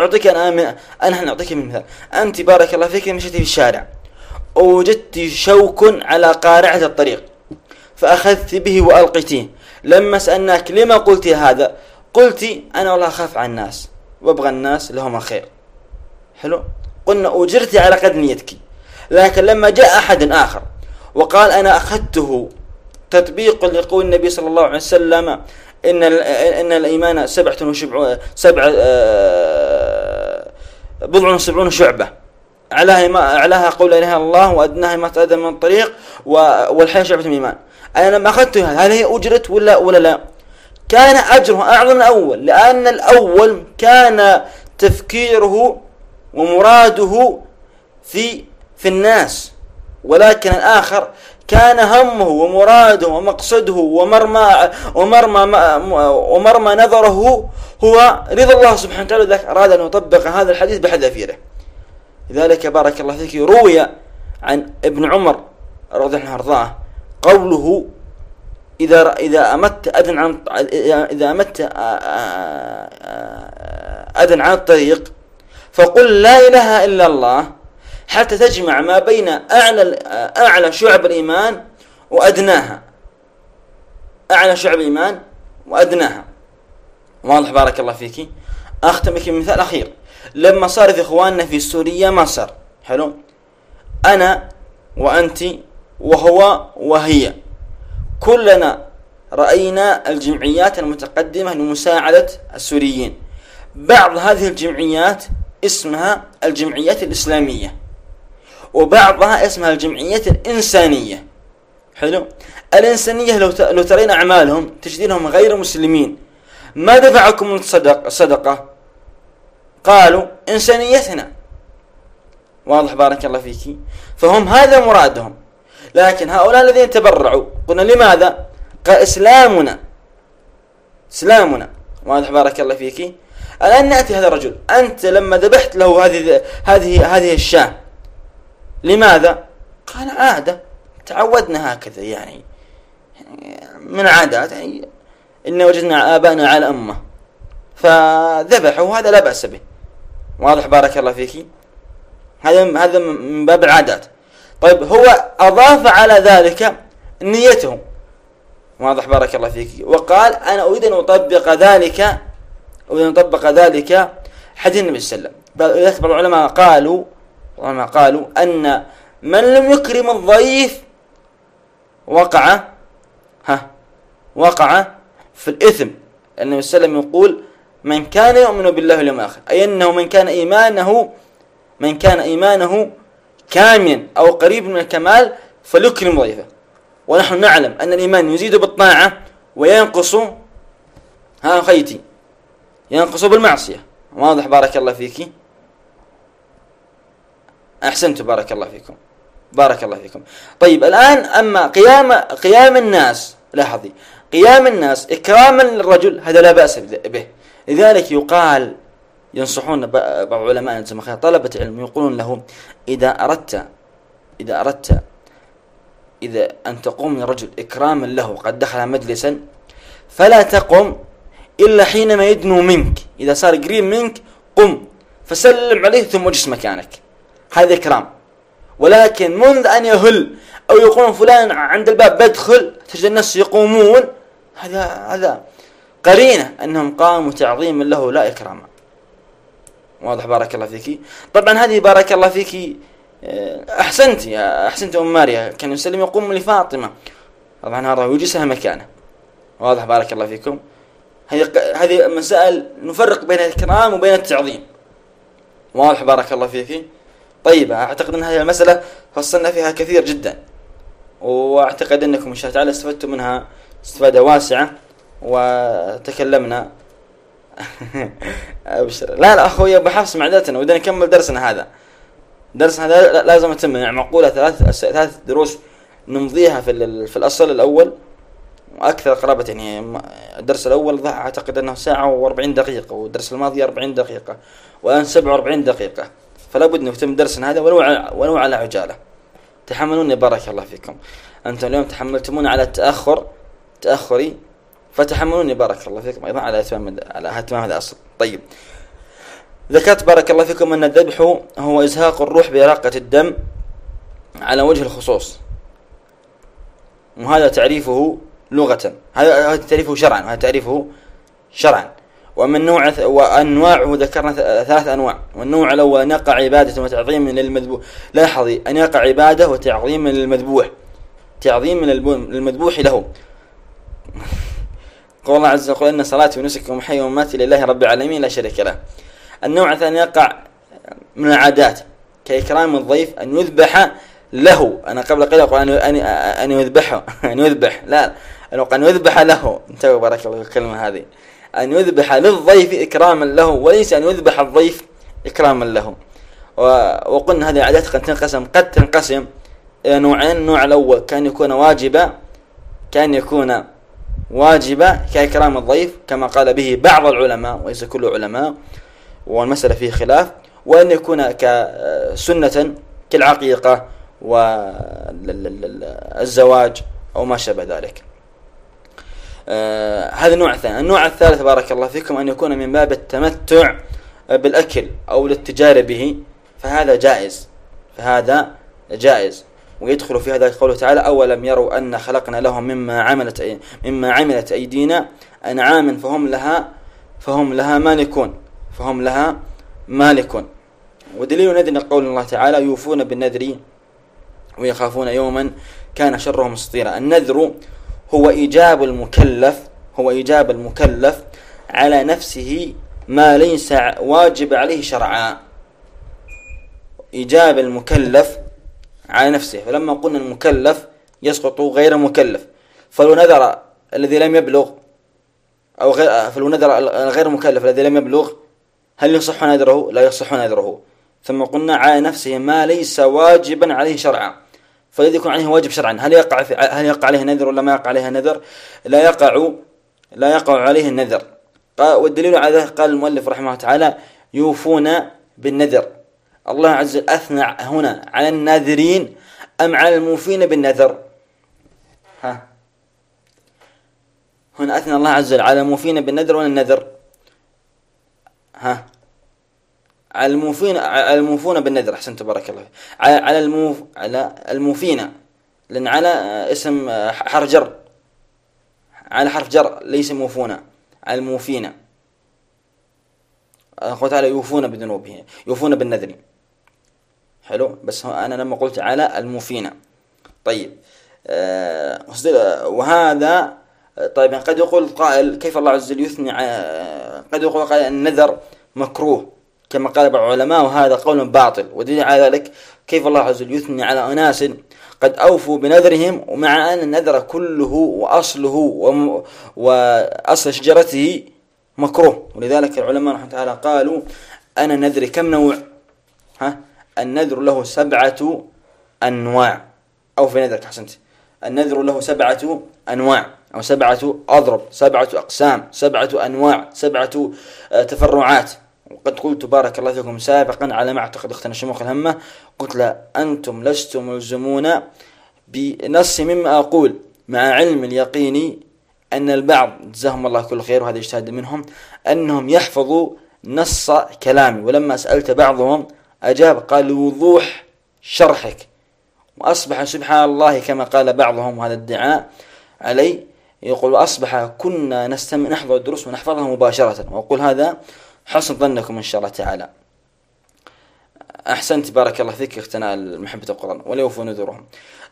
أعطيك أنا أنا أعطيك من مثال. أنت بارك الله فيك مشيتي في الشارع. ووجدت شوك على قارعة الطريق. فأخذت به وألقيتيه. لما سألناك لما قلت هذا؟ قلت أنا والله أخاف على الناس. وأبغى الناس لهم الخير. حلو؟ قلنا أجرت على قد نيتك. لكن لما جاء أحد آخر وقال أنا أخذته تطبيق لقول النبي صلى الله عليه وسلم إن إن الإيمان سبعة وسبع سبعة آه، بضع وسبعون شعبة أعلاها ما أعلاها قول إله الله وأدناها ما تأذى من الطريق والحياة شعبة من الإيمان أنا لما أخذته هل هي أجرت ولا ولا لا؟ كان أجره أعظم الأول لأن الأول كان تفكيره ومراده في في الناس. ولكن الآخر كان همه ومراده ومقصده ومرمى ومرمى ومرمى نظره هو رضا الله سبحانه وتعالى. ذلك أراد أن يطبق هذا الحديث بحذافيره لذلك بارك الله فيك. روي عن ابن عمر رضي الله عنه أرضاه قوله إذا إذا أمت أذن عن إذا أمت أذن عن الطريق فقل لا إله إلا الله حتى تجمع ما بين أعلى أعلى شعب الإيمان وأدناها. أعلى شعب الإيمان وأدناها. واضح بارك الله فيك. أختم بك مثال أخير. لما صار في إخواننا في سوريا ما صار. حلو؟ أنا وأنت وهو وهي. كلنا رأينا الجمعيات المتقدمة لمساعدة السوريين. بعض هذه الجمعيات اسمها الجمعيات الإسلامية. وبعضها اسمها الجمعيات الإنسانية. حلو؟ الإنسانية لو لو ترين أعمالهم تجدينهم غير مسلمين. ما دفعكم الصدق الصدقة قالوا إنسانيتنا. واضح بارك الله فيك. فهم هذا مرادهم. لكن هؤلاء الذين تبرعوا قلنا لماذا؟ قال إسلامنا. إسلامنا واضح بارك الله فيك. الآن نأتي هذا الرجل؟ أنت لما ذبحت له هذه هذه هذه الشاة. لماذا؟ قال عادة تعودنا هكذا يعني من عادات يعني إن وجدنا آباءنا على أمة فذبحوا هذا لا بأس به. واضح بارك الله فيك. هذا هذا من باب العادات. طيب هو أضاف على ذلك نيته. واضح بارك الله فيك. وقال أنا أريد أن أطبق ذلك أريد أن أطبق ذلك حديث النبي صلى الله عليه وسلم. بعض العلماء قالوا العلماء قالوا أن من لم يكرم الضيف وقع ها وقع في الإثم. النبي صلى الله عليه وسلم يقول من كان يؤمن بالله واليوم الآخر أي أنه من كان إيمانه من كان إيمانه كاملا أو قريب من الكمال فليكرم ضيفه. ونحن نعلم أن الإيمان يزيد بالطاعة وينقص ها خيتي ينقص بالمعصية. واضح بارك الله فيك. أحسنت بارك الله فيكم. بارك الله فيكم. طيب الآن أما قيام قيام الناس لاحظي. قيام الناس إكراما للرجل هذا لا بأس به. لذلك يقال ينصحون بعض علماء طلبة علم يقولون له إذا أردت إذا أردت إذا أن تقوم لرجل إكراما له قد دخل مجلسا فلا تقم إلا حينما يدنو منك. إذا صار قريب منك قم فسلم عليه ثم اجلس مكانك. هذا إكرام ولكن منذ أن يهل أو يقول فلان عند الباب بدخل تجد الناس يقومون. هذا هذا قرينة أنهم قاموا تعظيما له لا إكراما. واضح بارك الله فيك. طبعا هذه بارك الله فيك آه، أحسنت يا أحسنت أم ماريا. كان يسلم يقوم لفاطمة. طبعا هذا يجلسها مكانه. واضح بارك الله فيكم. هذه هذه مسائل نفرق بين الإكرام وبين التعظيم. واضح بارك الله فيك. طيب أعتقد أن هذه المسألة فصلنا فيها كثير جدا. وأعتقد أنكم إن شاء الله تعالى استفدتم منها استفادة واسعة وتكلمنا. أبشر. لا لا أخوي أبو حفص معذرة ودنا نكمل درسنا هذا. درسنا هذا لازم يتم يعني معقولة ثلاث ثلاث دروس نمضيها في في الأصل الأول. وأكثر قرابة يعني الدرس الأول أعتقد أنه ساعة و40 دقيقة والدرس الماضي 40 دقيقة والآن 47 دقيقة. فلا بد نختم درسنا هذا ولو على ولو على عجالة. تحملوني بارك الله فيكم. أنتم اليوم تحملتموني على التأخر تأخري فتحملوني بارك الله فيكم أيضا على أتمام على أتمام هذا الأصل. طيب. ذكرت بارك الله فيكم. أن الذبح هو إزهاق الروح بإراقة الدم على وجه الخصوص. وهذا تعريفه لغة. هذا تعريفه شرعا. هذا تعريفه شرعا. ومن نوع وأنواعه ذكرنا ثلاث أنواع. والنوع الأول أن يقع عبادة وتعظيم للمذبوح. لاحظي أن يقع عبادة وتعظيم للمذبوح. تعظيم للمذبوح له. قول الله عز وجل إن صلاتي ونسكي ومحيي ومماتي لله رب العالمين لا شريك له. النوع الثاني يقع من العادات. كإكرام الضيف أن يذبح له. أنا قبل قليل أقول أن يذبحه. أن يذبح. لا. أن يذبح له. انتبه بارك الله الكلمة هذه. أن يذبح للضيف إكراما له وليس أن يذبح الضيف إكراما له. وقلنا هذه العادات قد تنقسم قد تنقسم إلى نوعين. النوع الأول كان يكون واجبا كان يكون واجبا كإكرام الضيف كما قال به بعض العلماء وليس كل العلماء والمسألة فيه خلاف. وأن يكون كسنة كالعقيقة والزواج أو ما شابه ذلك. آه هذا النوع الثاني. النوع الثالث بارك الله فيكم أن يكون من باب التمتع بالأكل أو الاتجار به فهذا جائز. فهذا جائز. ويدخل في هذا قوله تعالى أولم يروا أن خلقنا لهم مما عملت مما عملت أيدينا أنعاما فهم لها فهم لها مالكون. فهم لها مالكون. ودليل نذر قول الله تعالى يوفون بالنذر ويخافون يوما كان شره مستطيرا. النذر هو إيجاب المكلف هو إيجاب المكلف على نفسه ما ليس واجب عليه شرعا. إيجاب المكلف على نفسه. فلما قلنا المكلف يسقط غير مكلف. فلو نذر الذي لم يبلغ أو غير فلو نذر غير مكلف الذي لم يبلغ هل يصح نذره؟ لا يصح نذره. ثم قلنا على نفسه ما ليس واجبا عليه شرعا. فالذي يكون عليه واجب شرعا. هل يقع في هل يقع عليه نذر ولا ما يقع عليه نذر؟ لا يقع لا يقع عليه النذر والدليل على ذلك قال المؤلف رحمه الله تعالى يوفون بالنذر. الله عز وجل أثنى هنا على الناذرين أم على الموفين بالنذر؟ ها. هنا أثنى الله عز وجل على الموفين بالنذر ولا النذر؟ ها. على الموفين على الموفون بالنذر أحسن تبارك الله على على الموف على الموفين لأن على اسم حرف جر. على حرف جر ليس موفون على الموفين. الله تعالى يوفون بذنوبهم يوفون بالنذر. حلو؟ بس أنا لما قلت على الموفين. طيب آه وهذا طيب قد يقول قائل كيف الله عز وجل يثني قد يقول قائل النذر مكروه. كما قال بعض العلماء وهذا قول باطل. ودليل على ذلك كيف الله عز وجل يثني على أناس قد أوفوا بنذرهم ومع أن النذر كله وأصله وأصل شجرته مكروه. ولذلك العلماء رحمة الله قالوا أنا نذري كم نوع؟ ها؟ النذر له سبعة أنواع. أو في نذرك حسنت النذر له سبعة أنواع أو سبعة أضرب سبعة أقسام سبعة أنواع سبعة آه، تفرعات. وقد قلت بارك الله فيكم سابقا على ما اعتقد أختنا شموخ الهمة. قلت لا أنتم لستم ملزمون بنص مما أقول مع علم اليقين أن البعض جزاهم الله كل خير وهذا اجتهاد منهم أنهم يحفظوا نص كلامي. ولما سألت بعضهم أجاب قال لوضوح شرحك. وأصبح سبحان الله كما قال بعضهم وهذا الدعاء علي يقول أصبح كنا نستمع نحضر الدروس ونحفظها مباشرة. وأقول هذا حسن ظنكم إن شاء الله تعالى. أحسنت بارك الله فيك أختنا محبة القرآن وليوفوا نذورهم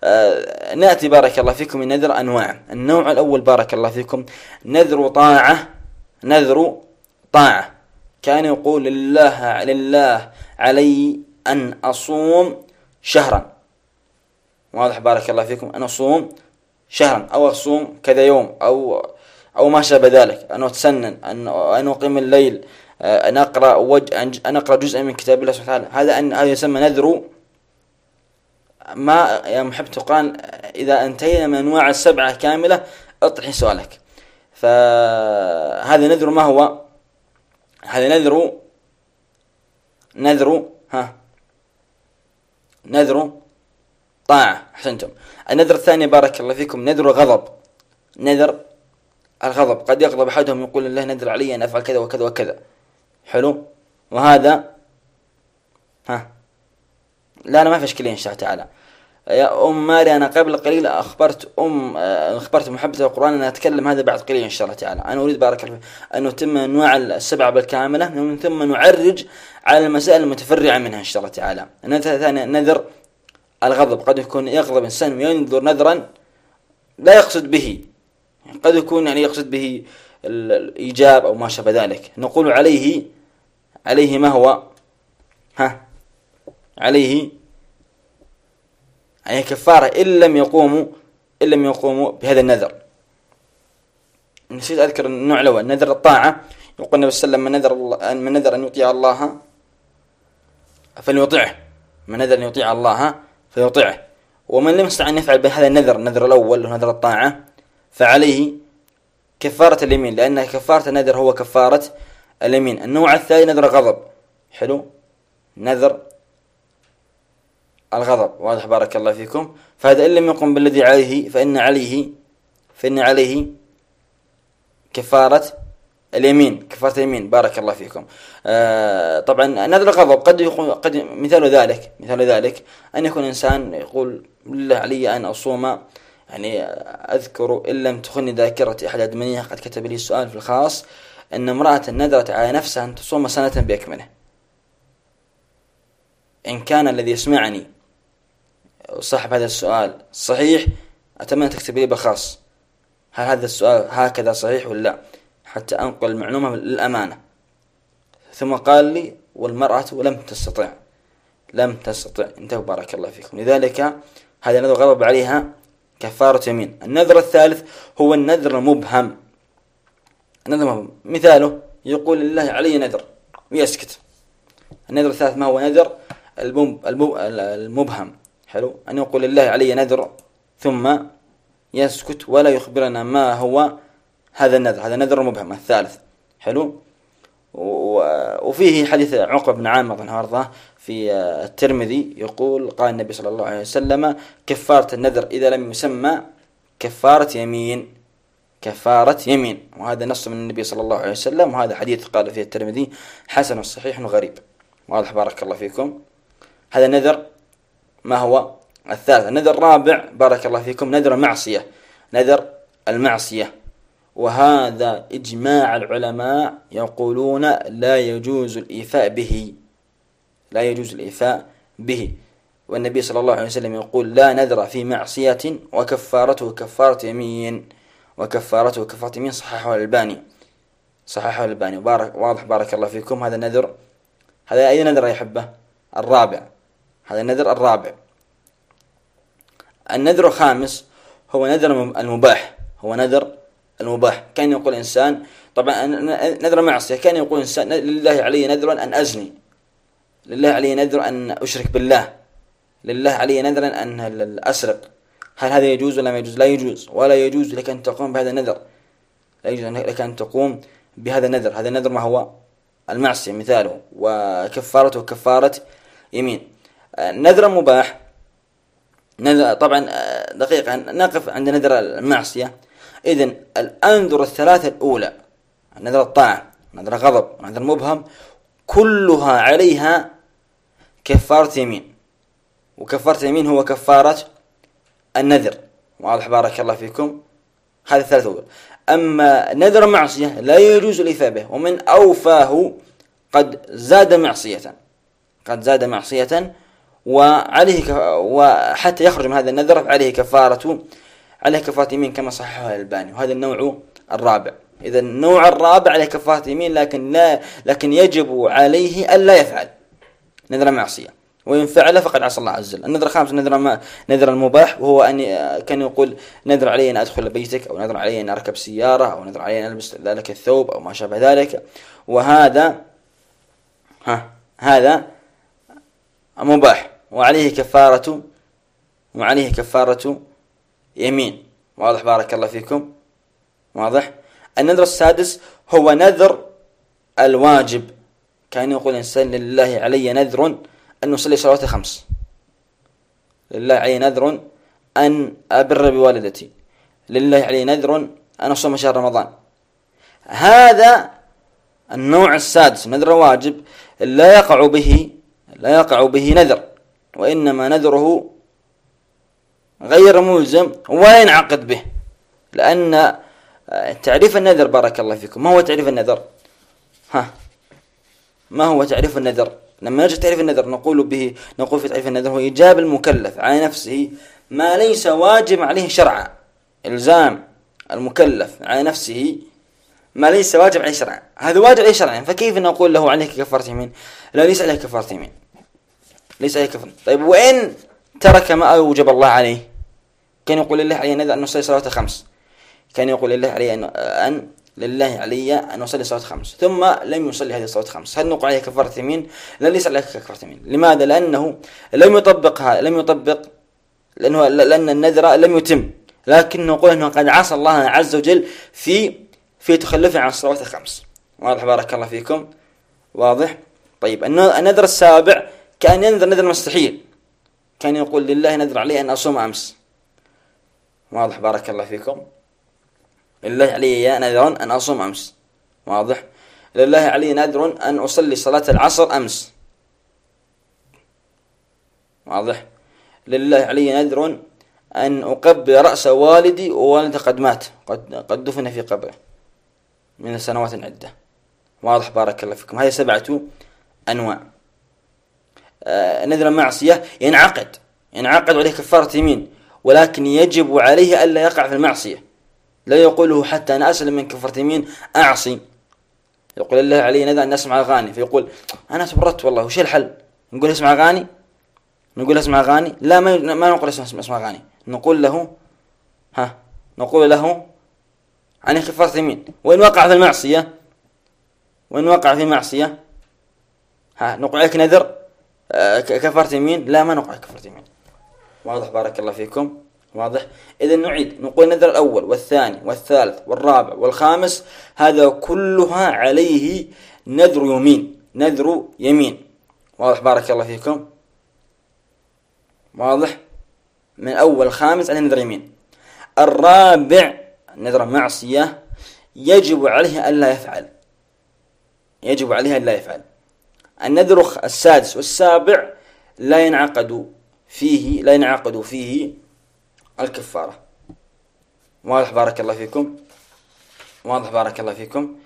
آه نأتي بارك الله فيكم من نذر أنواع. النوع الأول بارك الله فيكم نذر طاعة نذر طاعة. كان يقول لله لله علي أن أصوم شهرا. واضح بارك الله فيكم أن أصوم شهرا أو أصوم كذا يوم أو أو ما شابه ذلك. أن أتسنن أن أن أقيم الليل. أن أقرأ وج أن أقرأ جزءا من كتاب الله سبحانه وتعالى. هذا أن هذا يسمى نذر. ما يا محبة القرآن إذا أنتهينا من أنواع السبعة كاملة اطرحي سؤالك. فهذا نذر ما هو؟ هذا نذر نذر ها نذر طاعة. أحسنتم. النذر الثاني بارك الله فيكم نذر غضب نذر الغضب. قد يغضب أحدهم يقول الله نذر علي أن أفعل كذا وكذا وكذا. حلو. وهذا ها. لا أنا ما في إشكالية إن شاء الله تعالى. يا أم ماري أنا قبل قليل أخبرت أم أخبرت محبة القرآن أن أتكلم هذا بعد قليل إن شاء الله تعالى. أنا أريد بارك الله أن نتم أنواع السبعة بالكاملة ومن ثم نعرج على المسائل المتفرعة منها إن شاء الله تعالى. نذر الغضب. قد يكون يغضب إنسان وينذر نذرا لا يقصد به. قد يكون يعني يقصد به الإيجاب أو ما شابه ذلك. نقول عليه عليه ما هو؟ ها؟ عليه عليه كفارة إن لم يقوموا إن لم يقوموا بهذا النذر. نسيت أذكر النوع الأول نذر الطاعة. يقول النبي صلى الله عليه وسلم من نذر من نذر أن يطيع الله فليطيعه من نذر أن يطيع الله فيطيعه ومن لم يستطع أن يفعل بهذا النذر النذر الأول ونذر الطاعة فعليه كفارة اليمين لأن كفارة النذر هو كفارة اليمين. النوع الثاني نذر غضب. حلو؟ نذر الغضب. واضح بارك الله فيكم. فهذا إن لم يقم بالذي عليه فإن عليه فإن عليه كفارة اليمين. كفارة اليمين بارك الله فيكم. آه طبعا نذر الغضب قد يكون قد مثال ذلك مثال ذلك أن يكون إنسان يقول بالله علي أن أصوم. يعني أذكر إن لم تخني ذاكرتي أحد أدمنيها قد كتب لي السؤال في الخاص. أن امرأة نذرت على نفسها أن تصوم سنة بأكمله. إن كان الذي يسمعني صاحب هذا السؤال صحيح أتمنى تكتب لي بالخاص هل هذا السؤال هكذا صحيح ولا لا؟ حتى أنقل المعلومة للأمانة. ثم قال لي والمرأة لم تستطع لم تستطع. انتهوا بارك الله فيكم. لذلك هذا النذر غضب عليها كفارة يمين. النذر الثالث هو النذر المبهم. المبهم مثاله يقول لله علي نذر. ويسكت النذر الثالث ما هو نذر؟ المبهم. حلو. أن يقول لله علي نذر. ثم يسكت ولا يخبرنا ما هو هذا النذر. هذا نذر مبهم الثالث. حلو. وفيه حديث عقبة بن عامر رضي الله في الترمذي يقول قال النبي صلى الله عليه وسلم كفارة النذر إذا لم يسمى كفارة يمين. كفارة يمين. وهذا نص من النبي صلى الله عليه وسلم وهذا حديث قال فيه الترمذي حسن صحيح غريب. واضح بارك الله فيكم. هذا نذر ما هو؟ الثالث النذر الرابع بارك الله فيكم نذر المعصية. نذر المعصية. وهذا إجماع العلماء يقولون لا يجوز الإيفاء به. لا يجوز الإيفاء به. والنبي صلى الله عليه وسلم يقول لا نذر في معصية وكفارته كفارة يمين. وكفارته كفارة يمين صححه الألباني صححه الألباني بارك واضح بارك الله فيكم. هذا النذر هذا أي نذر يحبه الرابع. هذا النذر الرابع. النذر الخامس هو نذر المباح. هو نذر المباح. كان يقول إنسان طبعا نذر معصية كان يقول إنسان لله علي نذر أن أزني. لله علي نذر أن أشرك بالله. لله علي نذرا أن أسرق. هل هذا يجوز ولا ما يجوز؟ لا يجوز. ولا يجوز لك أن تقوم بهذا النذر. لا يجوز لك أن تقوم بهذا النذر. هذا النذر ما هو؟ المعصية مثاله وكفارته كفارة يمين. نذر مباح. نذر طبعا دقيقة نقف عند نذر المعصية. إذن الأنذر الثلاثة الأولى نذر الطاعة نذر الغضب نذر المبهم كلها عليها كفارة يمين. وكفارة يمين هو كفارة النذر. واضح بارك الله فيكم. هذا الثلاث أول أما نذر معصية لا يجوز الإيفاء به ومن أوفاه قد زاد معصية. قد زاد معصية وعليه ك... وحتى يخرج من هذا النذر عليه كفارة عليه كفارة يمين كما صححه الألباني. وهذا النوع الرابع. إذا النوع الرابع عليه كفارة يمين لكن لا لكن يجب عليه ألا يفعل. نذر معصية. وإن فعل فقد عصى الله عز وجل. النذر الخامس نذر ما نذر المباح وهو أن كان يقول نذر علي أن أدخل بيتك أو نذر علي أن أركب سيارة أو نذر علي أن ألبس ذلك الثوب أو ما شابه ذلك. وهذا ها هذا مباح. وعليه كفارة وعليه كفارة يمين. واضح بارك الله فيكم. واضح. النذر السادس هو نذر الواجب. كان يقول الإنسان لله علي نذر أن أصلي صلوات خمس لله علي نذر أن أبر بوالدتي. لله علي نذر أن أصوم شهر رمضان. هذا النوع السادس نذر واجب لا يقع به لا يقع به نذر وإنما نذره غير ملزم ولا ينعقد به. لأن تعريف النذر بارك الله فيكم ما هو تعريف النذر؟ ها ما هو تعريف النذر؟ لما نجد تعريف النذر نقول به نقول في تعريف النذر هو إيجاب المكلف على نفسه ما ليس واجب عليه شرعا إلزام المكلف على نفسه ما ليس واجب عليه شرعا. هذا واجب عليه شرعا فكيف نقول له عليك كفارة يمين؟ لا ليس عليه كفارة يمين. ليس عليه كفارة. طيب وإن ترك ما أوجب الله عليه كان يقول لله عليه نذر أن نصلي صلاة خمس كان يقول لله عليه أن لله علي أن أصلي صلاة خمس. ثم لم يصلي هذه الصلاة خمس. هل نقول عليه كفارة يمين؟ لا ليس عليه كفارة يمين. لماذا؟ لأنه لم يطبق هذا لم يطبق لأنه لأن النذر لم يتم. لكن نقول أنه قد عصى الله عز وجل في في تخلفه عن الصلوات الخمس واضح بارك الله فيكم. واضح؟ طيب النذر السابع كان ينذر نذر مستحيل. كان يقول لله نذر علي أن أصوم أمس. واضح بارك الله فيكم. لله علي نذر أن أصوم أمس. واضح. لله علي نذر أن أصلي صلاة العصر أمس. واضح. لله علي نذر أن أقبل رأس والدي ووالده قد مات. قد, قد دفن في قبره. من سنوات عدة. واضح. بارك الله فيكم. هذه سبعة أنواع. آه نذر المعصية ينعقد. ينعقد عليه كفارة يمين ولكن يجب عليه ألا يقع في المعصية. لا يقوله حتى أنا أسلم من كفرة يمين أعصي. يقول الله علي ندى أن أسمع أغاني. فيقول أنا تبرت والله وش الحل؟ نقول اسمع أغاني؟ نقول اسمع أغاني؟ لا ما ما نقول اسمع أغاني. نقول له ها نقول له عن كفارة يمين وإن وقع في المعصية؟ وإن وقع في معصية؟ ها نقول عليك نذر آه، كفارة يمين لا ما نقول كفارة يمين واضح بارك الله فيكم. واضح؟ إذا نعيد نقول النذر الأول والثاني والثالث والرابع والخامس هذا كلها عليه نذر يمين نذر يمين. واضح؟ بارك الله فيكم. واضح؟ من أول خامس على نذر يمين. الرابع نذر معصية يجب عليه ألا يفعل. يجب عليه ألا يفعل. النذر السادس والسابع لا ينعقد فيه لا ينعقد فيه الكفارة. واضح بارك الله فيكم. واضح بارك الله فيكم.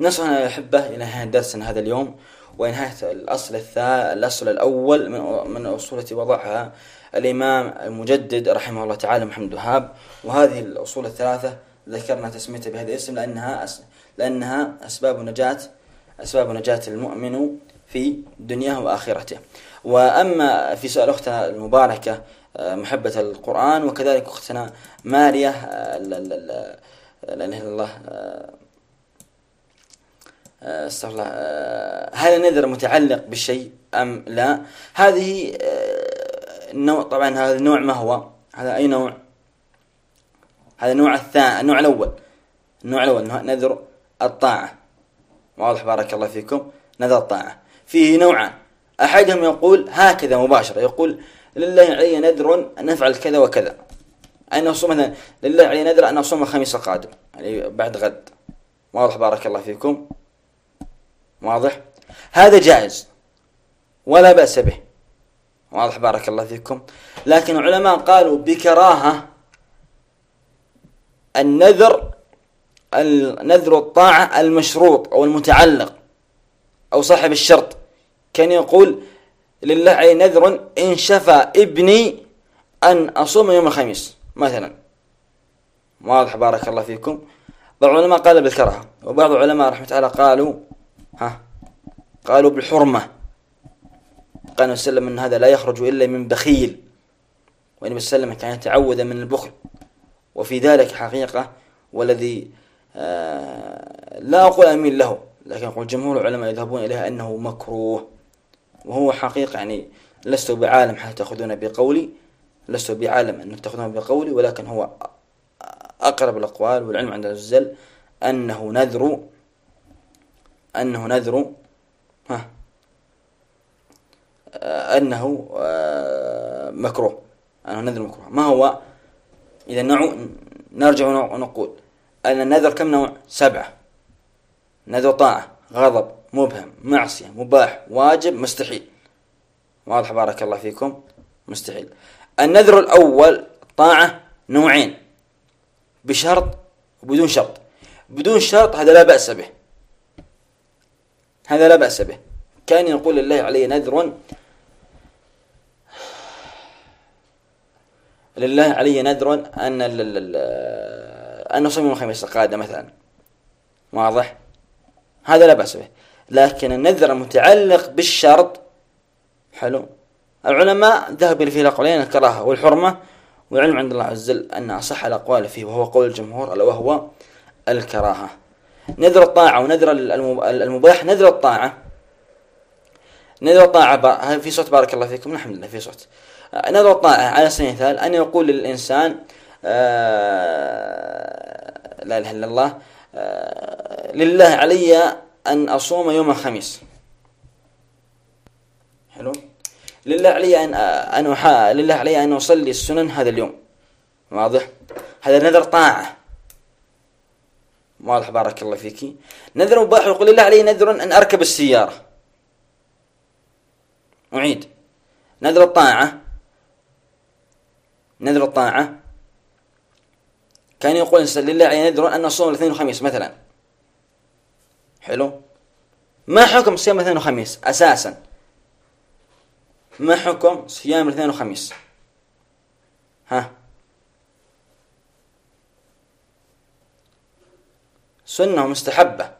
نصل يا أحبة إلى نهاية درسنا هذا اليوم ونهاية الأصل الأصل الأول من من التي وضعها الإمام المجدد رحمه الله تعالى محمد وهاب وهذه الأصول الثلاثة ذكرنا تسميتها بهذا الاسم لأنها أس لأنها أسباب نجاة أسباب نجاة المؤمن في دنياه وآخرته. وأما في سؤال أختنا المباركة محبة القرآن وكذلك أختنا ماريا آه، لا إله إلا الله آه، استغفر الله هل النذر متعلق بالشيء أم لا؟ هذه النوع طبعا هذا النوع ما هو؟ هذا أي نوع؟ هذا النوع الثاني النوع الأول النوع الأول نذر الطاعة واضح بارك الله فيكم نذر الطاعة فيه نوعان أحدهم يقول هكذا مباشرة يقول لله علي نذر أن أفعل كذا وكذا. أن أصوم مثلا لله علي نذر أن أصوم الخميس القادم. يعني بعد غد. واضح بارك الله فيكم. واضح؟ هذا جائز. ولا بأس به. واضح بارك الله فيكم. لكن العلماء قالوا بكراهة النذر النذر الطاعة المشروط أو المتعلق أو صاحب الشرط. كان يقول لله علي نذر إن شفى ابني أن أصوم يوم الخميس مثلا. واضح بارك الله فيكم. بعض العلماء قال بالكراهة وبعض العلماء رحمة الله قالوا ها قالوا بالحرمة. قال وسلم أن هذا لا يخرج إلا من بخيل. والنبي صلى الله عليه وسلم كان يتعوذ من البخل. وفي ذلك حقيقة والذي آه لا أقول أمين له لكن أقول جمهور العلماء يذهبون إليها أنه مكروه. وهو حقيقة يعني لست بعالم حتى تأخذون بقولي لست بعالم أن تأخذون بقولي ولكن هو أقرب الأقوال والعلم عند الزل أنه نذر أنه نذر ها أنه آه، مكروه أنه نذر مكروه. ما هو؟ إذا نوع نرجع ونقول أن النذر كم نوع؟ سبعة. نذر طاعة غضب مبهم معصية مباح واجب مستحيل. واضح بارك الله فيكم. مستحيل. النذر الأول طاعة نوعين. بشرط وبدون شرط. بدون شرط هذا لا بأس به. هذا لا بأس به. كان يقول لله علي نذر. لله علي نذر أن أن نصوم يوم الخميس القادم مثلا. واضح؟ هذا لا بأس به. لكن النذر المتعلق بالشرط. حلو. العلماء ذهبوا فيه الأقوالين الكراهة والحرمة والعلم عند الله عز وجل أن أصح الأقوال فيه وهو قول الجمهور ألا وهو الكراهة. نذر الطاعة ونذر المباح نذر الطاعة. نذر الطاعة في صوت بارك الله فيكم الحمد لله في صوت. نذر الطاعة على سبيل المثال أن يقول للإنسان آه لا إله إلا الله آه لله علي أن أصوم يوم الخميس. حلو؟ لله علي أن أن أحا... لله علي أن أصلي السنن هذا اليوم. واضح؟ هذا نذر طاعة. واضح بارك الله فيك. نذر مباح يقول لله علي نذر أن أركب السيارة. أعيد. نذر الطاعة. نذر الطاعة. كان يقول لله علي نذر أن أصوم الاثنين والخميس مثلا. حلو؟ ما حكم صيام الاثنين والخميس أساسا. ما حكم صيام الاثنين والخميس ها؟ سنة مستحبة.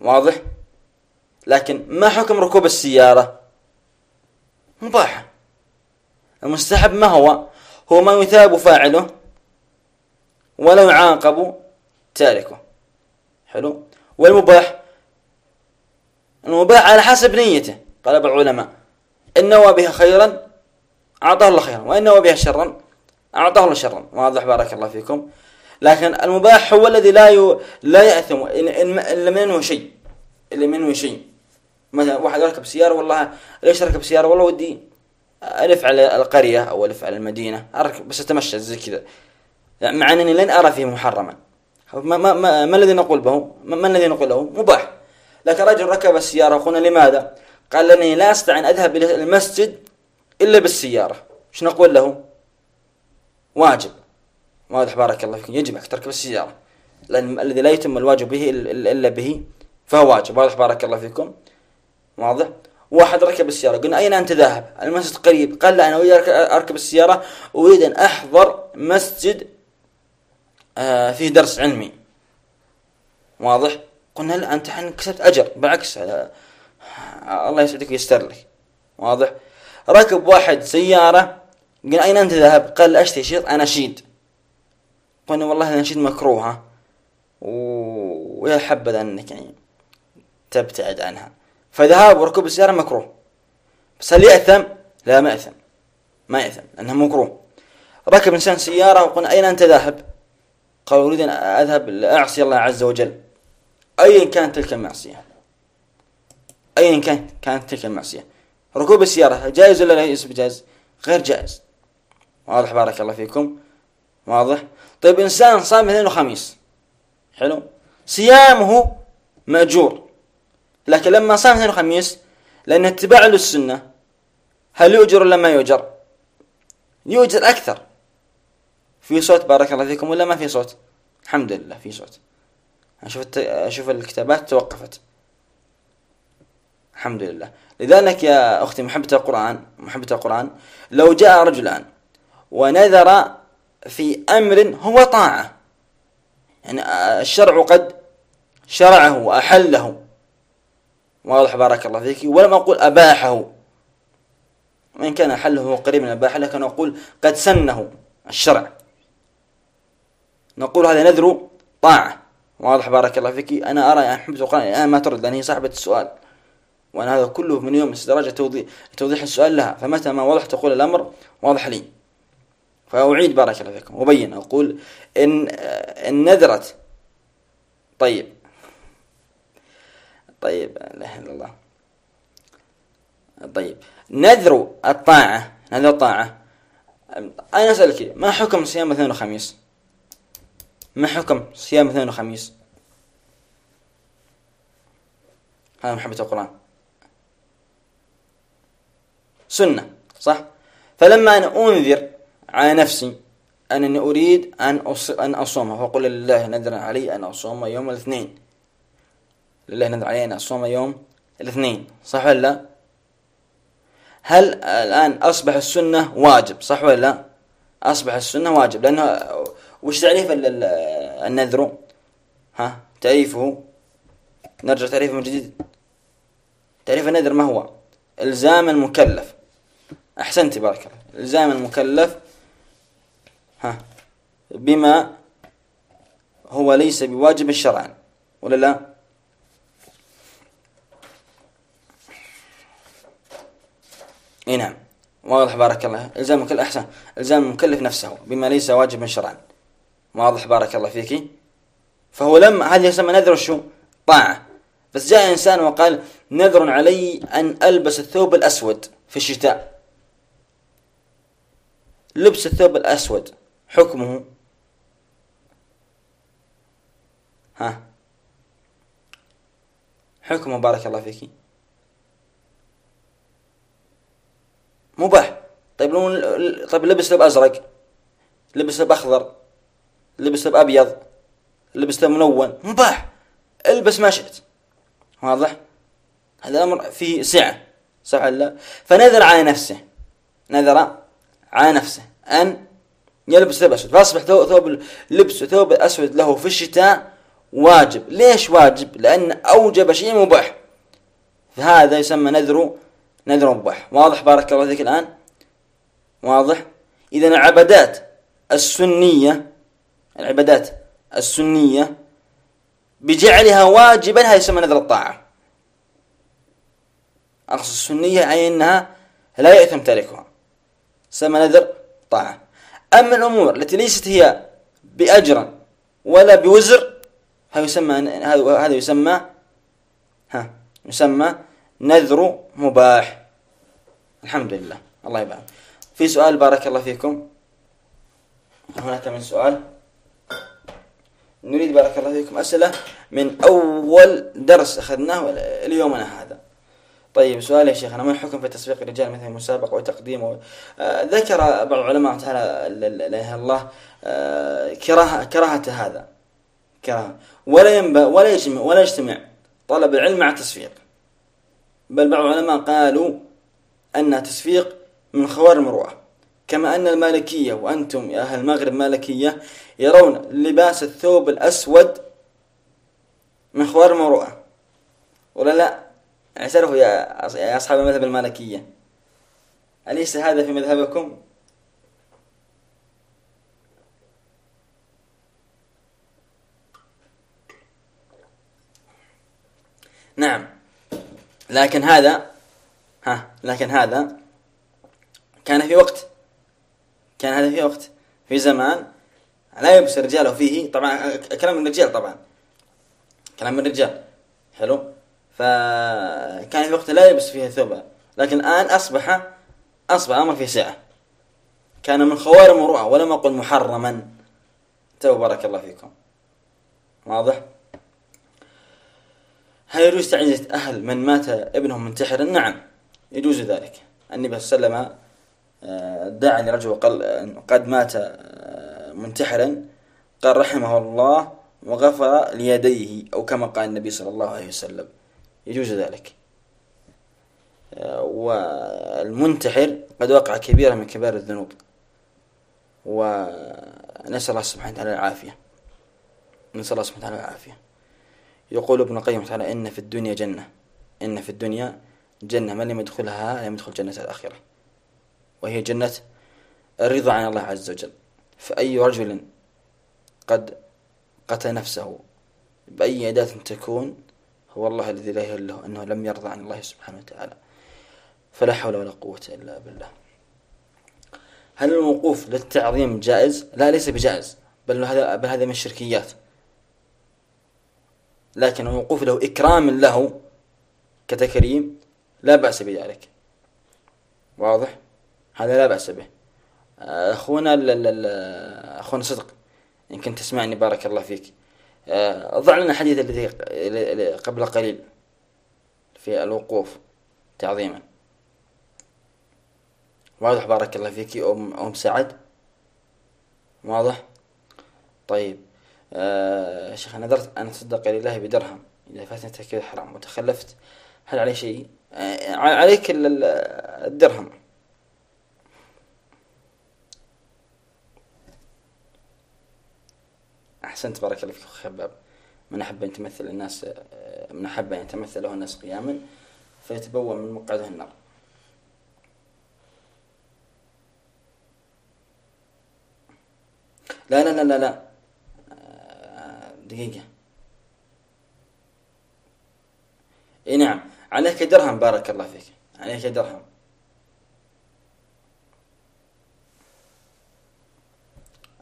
واضح؟ لكن ما حكم ركوب السيارة؟ مباحة. المستحب ما هو؟ هو ما يثاب فاعله ولا يعاقب تاركه. حلو؟ والمباح. المباح على حسب نيته قال العلماء. إن نوى بها خيرا أعطاه الله خيرا. وإن نوى بها شرا أعطاه الله شرا. واضح بارك الله فيكم. لكن المباح هو الذي لا ي... لا يأثم إن لم ينوي شيء. إن لم ينوي شيء. مثلا واحد ركب سيارة والله ليش ركب سيارة؟ والله ودي ألف على القرية أو ألف على المدينة أركب بس أتمشى زي كذا. يعني مع أنني لن أرى فيه محرما. ما, ما, ما, ما الذي نقول به؟ ما, الذي نقول له مباح. لكن رجل ركب السيارة قلنا لماذا؟ قال لأنني لا أستطيع أن أذهب إلى المسجد إلا بالسيارة. إيش نقول له؟ واجب. واضح بارك الله فيكم يجب أن تركب السيارة. لأن الذي لا يتم الواجب به إلا به فهو واجب. واضح بارك الله فيكم. واضح. واحد ركب السيارة قلنا أين أنت ذاهب؟ المسجد قريب. قال لا أنا أريد أركب السيارة أريد أن أحضر مسجد فيه درس علمي. واضح؟ قلنا لا أنت حين كسبت أجر. بالعكس آه الله يسعدك ويستر لك. واضح؟ ركب واحد سيارة قلنا أين أنت ذاهب قال أشتري شيط أناشيد قلنا والله الأناشيد مكروهة ويا حبذا أنك يعني. تبتعد عنها. فذهاب وركوب السيارة مكروه. بس هل يأثم؟ لا ما يأثم. ما يأثم لأنها مكروه. ركب إنسان سيارة وقلنا أين أنت ذاهب؟ قال أريد أن أذهب لأعصي الله عز وجل. أيا كانت تلك المعصية. أيا كان كانت تلك المعصية. ركوب السيارة جائز ولا ليس بجائز؟ غير جائز. واضح بارك الله فيكم. واضح. طيب إنسان صام اثنين وخميس. حلو. صيامه مأجور. لكن لما صام اثنين وخميس لأن اتباع للسنة هل يؤجر ولا ما يؤجر؟ يؤجر أكثر. في صوت بارك الله فيكم ولا ما في صوت؟ الحمد لله في صوت. أشوف أشوف الكتابات توقفت. الحمد لله. لذلك يا أختي محبة القرآن محبة القرآن لو جاء رجلان ونذر في أمر هو طاعة. يعني الشرع قد شرعه وأحله. واضح بارك الله فيك. ولم أقول أباحه. وإن كان حله قريب من الأباحة لكن أقول قد سنه الشرع. نقول هذا نذر طاعة. واضح بارك الله فيك. أنا أرى أن حمد القرآن الآن ما ترد لأن هي صاحبة السؤال. وأنا هذا كله من يوم استدراج توضيح, توضيح السؤال لها. فمتى ما وضح تقول الأمر واضح لي. فأعيد بارك الله فيكم. وبين أقول إن إن نذرت. طيب. طيب لا إله إلا الله. طيب. نذر الطاعة. نذر الطاعة. أنا أسألك ما حكم صيام اثنين وخميس؟ ما حكم صيام اثنين وخميس؟ هذا محبة القرآن سنة صح؟ فلما أنا أنذر على نفسي أنني أريد أن أن أصوم فأقول لله نذر علي أن أصوم يوم الاثنين لله نذر علي أن أصوم يوم الاثنين صح ولا لا؟ هل الآن أصبح السنة واجب صح ولا لا؟ أصبح السنة واجب لأنه وش تعريف النذر؟ ها؟ تعريفه نرجع تعريفه من جديد. تعريف النذر ما هو؟ إلزام المكلف. أحسنت بارك الله إلزام المكلف ها بما هو ليس بواجب شرعا ولا لا؟ اي نعم. واضح بارك الله إلزام المكلف أحسن. إلزام المكلف نفسه بما ليس واجبا شرعا. واضح بارك الله فيك. فهو لما هذا يسمى نذر شو؟ طاعة. بس جاء إنسان وقال نذر علي أن ألبس الثوب الأسود في الشتاء. لبس الثوب الأسود. حكمه؟ ها؟ حكمه بارك الله فيك. مباح. طيب طيب لبس ثوب أزرق. لبس ثوب أخضر. لبس ثوب أبيض لبس ثوب ملون مباح. البس ما شئت. واضح؟ هذا الأمر فيه سعة صح ولا لا؟ فنذر على نفسه. نذر على نفسه أن يلبس ثوب اسود فاصبح ثوب لبس ثوب اسود له في الشتاء واجب. ليش واجب؟ لأن أوجب شيء مباح. فهذا يسمى نذر نذر مباح. واضح؟ بارك الله فيك الآن. واضح؟ اذا العبادات السنية العبادات السنية بجعلها واجبا هذا يسمى نذر الطاعة. اقصد السنية أي إنها لا يأثم تاركها سمى نذر طاعة. أما الأمور التي ليست هي بأجر ولا بوزر هذا يسمى هذا يسمى ها يسمى نذر مباح. الحمد لله. الله يبارك. في سؤال بارك الله فيكم. هناك من سؤال. نريد بارك الله فيكم أسئلة من أول درس أخذناه ليومنا هذا. طيب سؤال يا شيخنا ما الحكم في تسويق الرجال مثل المسابقة وتقديم و... آه ذكر بعض العلماء تعالى لا الله آه كراهة كراهة هذا. كراهة. ولا ينبغي ولا يجمع ولا يجتمع طلب العلم مع التسويق. بل بعض العلماء قالوا أن تسويق من خوار المروءة كما أن المالكية وأنتم يا أهل المغرب مالكية يرون لباس الثوب الأسود خوار المروءة. ولا لا؟ اعترفوا يا أصحاب المذهب المالكية. أليس هذا في مذهبكم؟ نعم. لكن هذا ها لكن هذا كان في وقت كان هذا في وقت في زمان. لا يلبس الرجال فيه طبعا كلام من الرجال طبعا. كلام من الرجال. حلو؟ فكان في وقت لا يلبس فيه ثوبا لكن الآن أصبح أصبح أمر في سعة كان من خوارم المروءة ولم أقل محرما. تو بارك الله فيكم. واضح؟ هل يجوز تعزية أهل من مات ابنهم منتحرا؟ نعم يجوز ذلك. النبي صلى الله عليه وسلم لرجل وقال قد مات آه، منتحرا قال رحمه الله وغفر ليديه أو كما قال النبي صلى الله عليه وسلم. يجوز ذلك. آه، والمنتحر قد وقع كبيرة من كبار الذنوب. ونسأل الله سبحانه وتعالى العافية. نسأل الله سبحانه وتعالى العافية. يقول ابن القيم تعالى إن في الدنيا جنة. إن في الدنيا جنة. من لم يدخلها لم يدخل جنة الآخرة. وهي جنة الرضا عن الله عز وجل. فأي رجل قد قتل نفسه بأي أداة تكون هو الله الذي لا إلا هو أنه لم يرضى عن الله سبحانه وتعالى. فلا حول ولا قوة إلا بالله. هل الوقوف للتعظيم جائز؟ لا ليس بجائز بل هذا بل هذا من الشركيات. لكن الوقوف له إكرام له كتكريم لا بأس بذلك. واضح؟ هذا لا بأس به. أخونا أخونا صدق إن كنت تسمعني بارك الله فيك. آه، ضع لنا حديث الذي قبل قليل في الوقوف تعظيما. واضح بارك الله فيك أم أم سعد. واضح؟ طيب. آه شيخ نذرت أن أتصدق لله بدرهم. إذا فاتني تكبير حرام وتخلفت هل علي شيء؟ آه عليك الدرهم. أحسنت بارك الله فيك خباب. من أحب أن يتمثل الناس من أحب أن يتمثل له الناس قياما فيتبوى من مقعده النار. لا لا لا لا لا. دقيقة. إي نعم. عليك درهم بارك الله فيك. عليك درهم.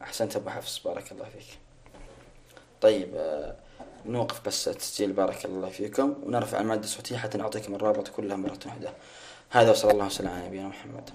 أحسنت أبو حفص بارك الله فيك. طيب آه، نوقف بس التسجيل بارك الله فيكم ونرفع المادة الصوتية حتى نعطيكم الرابط كلها مرة واحدة. هذا وصلى الله وسلم على نبينا محمد.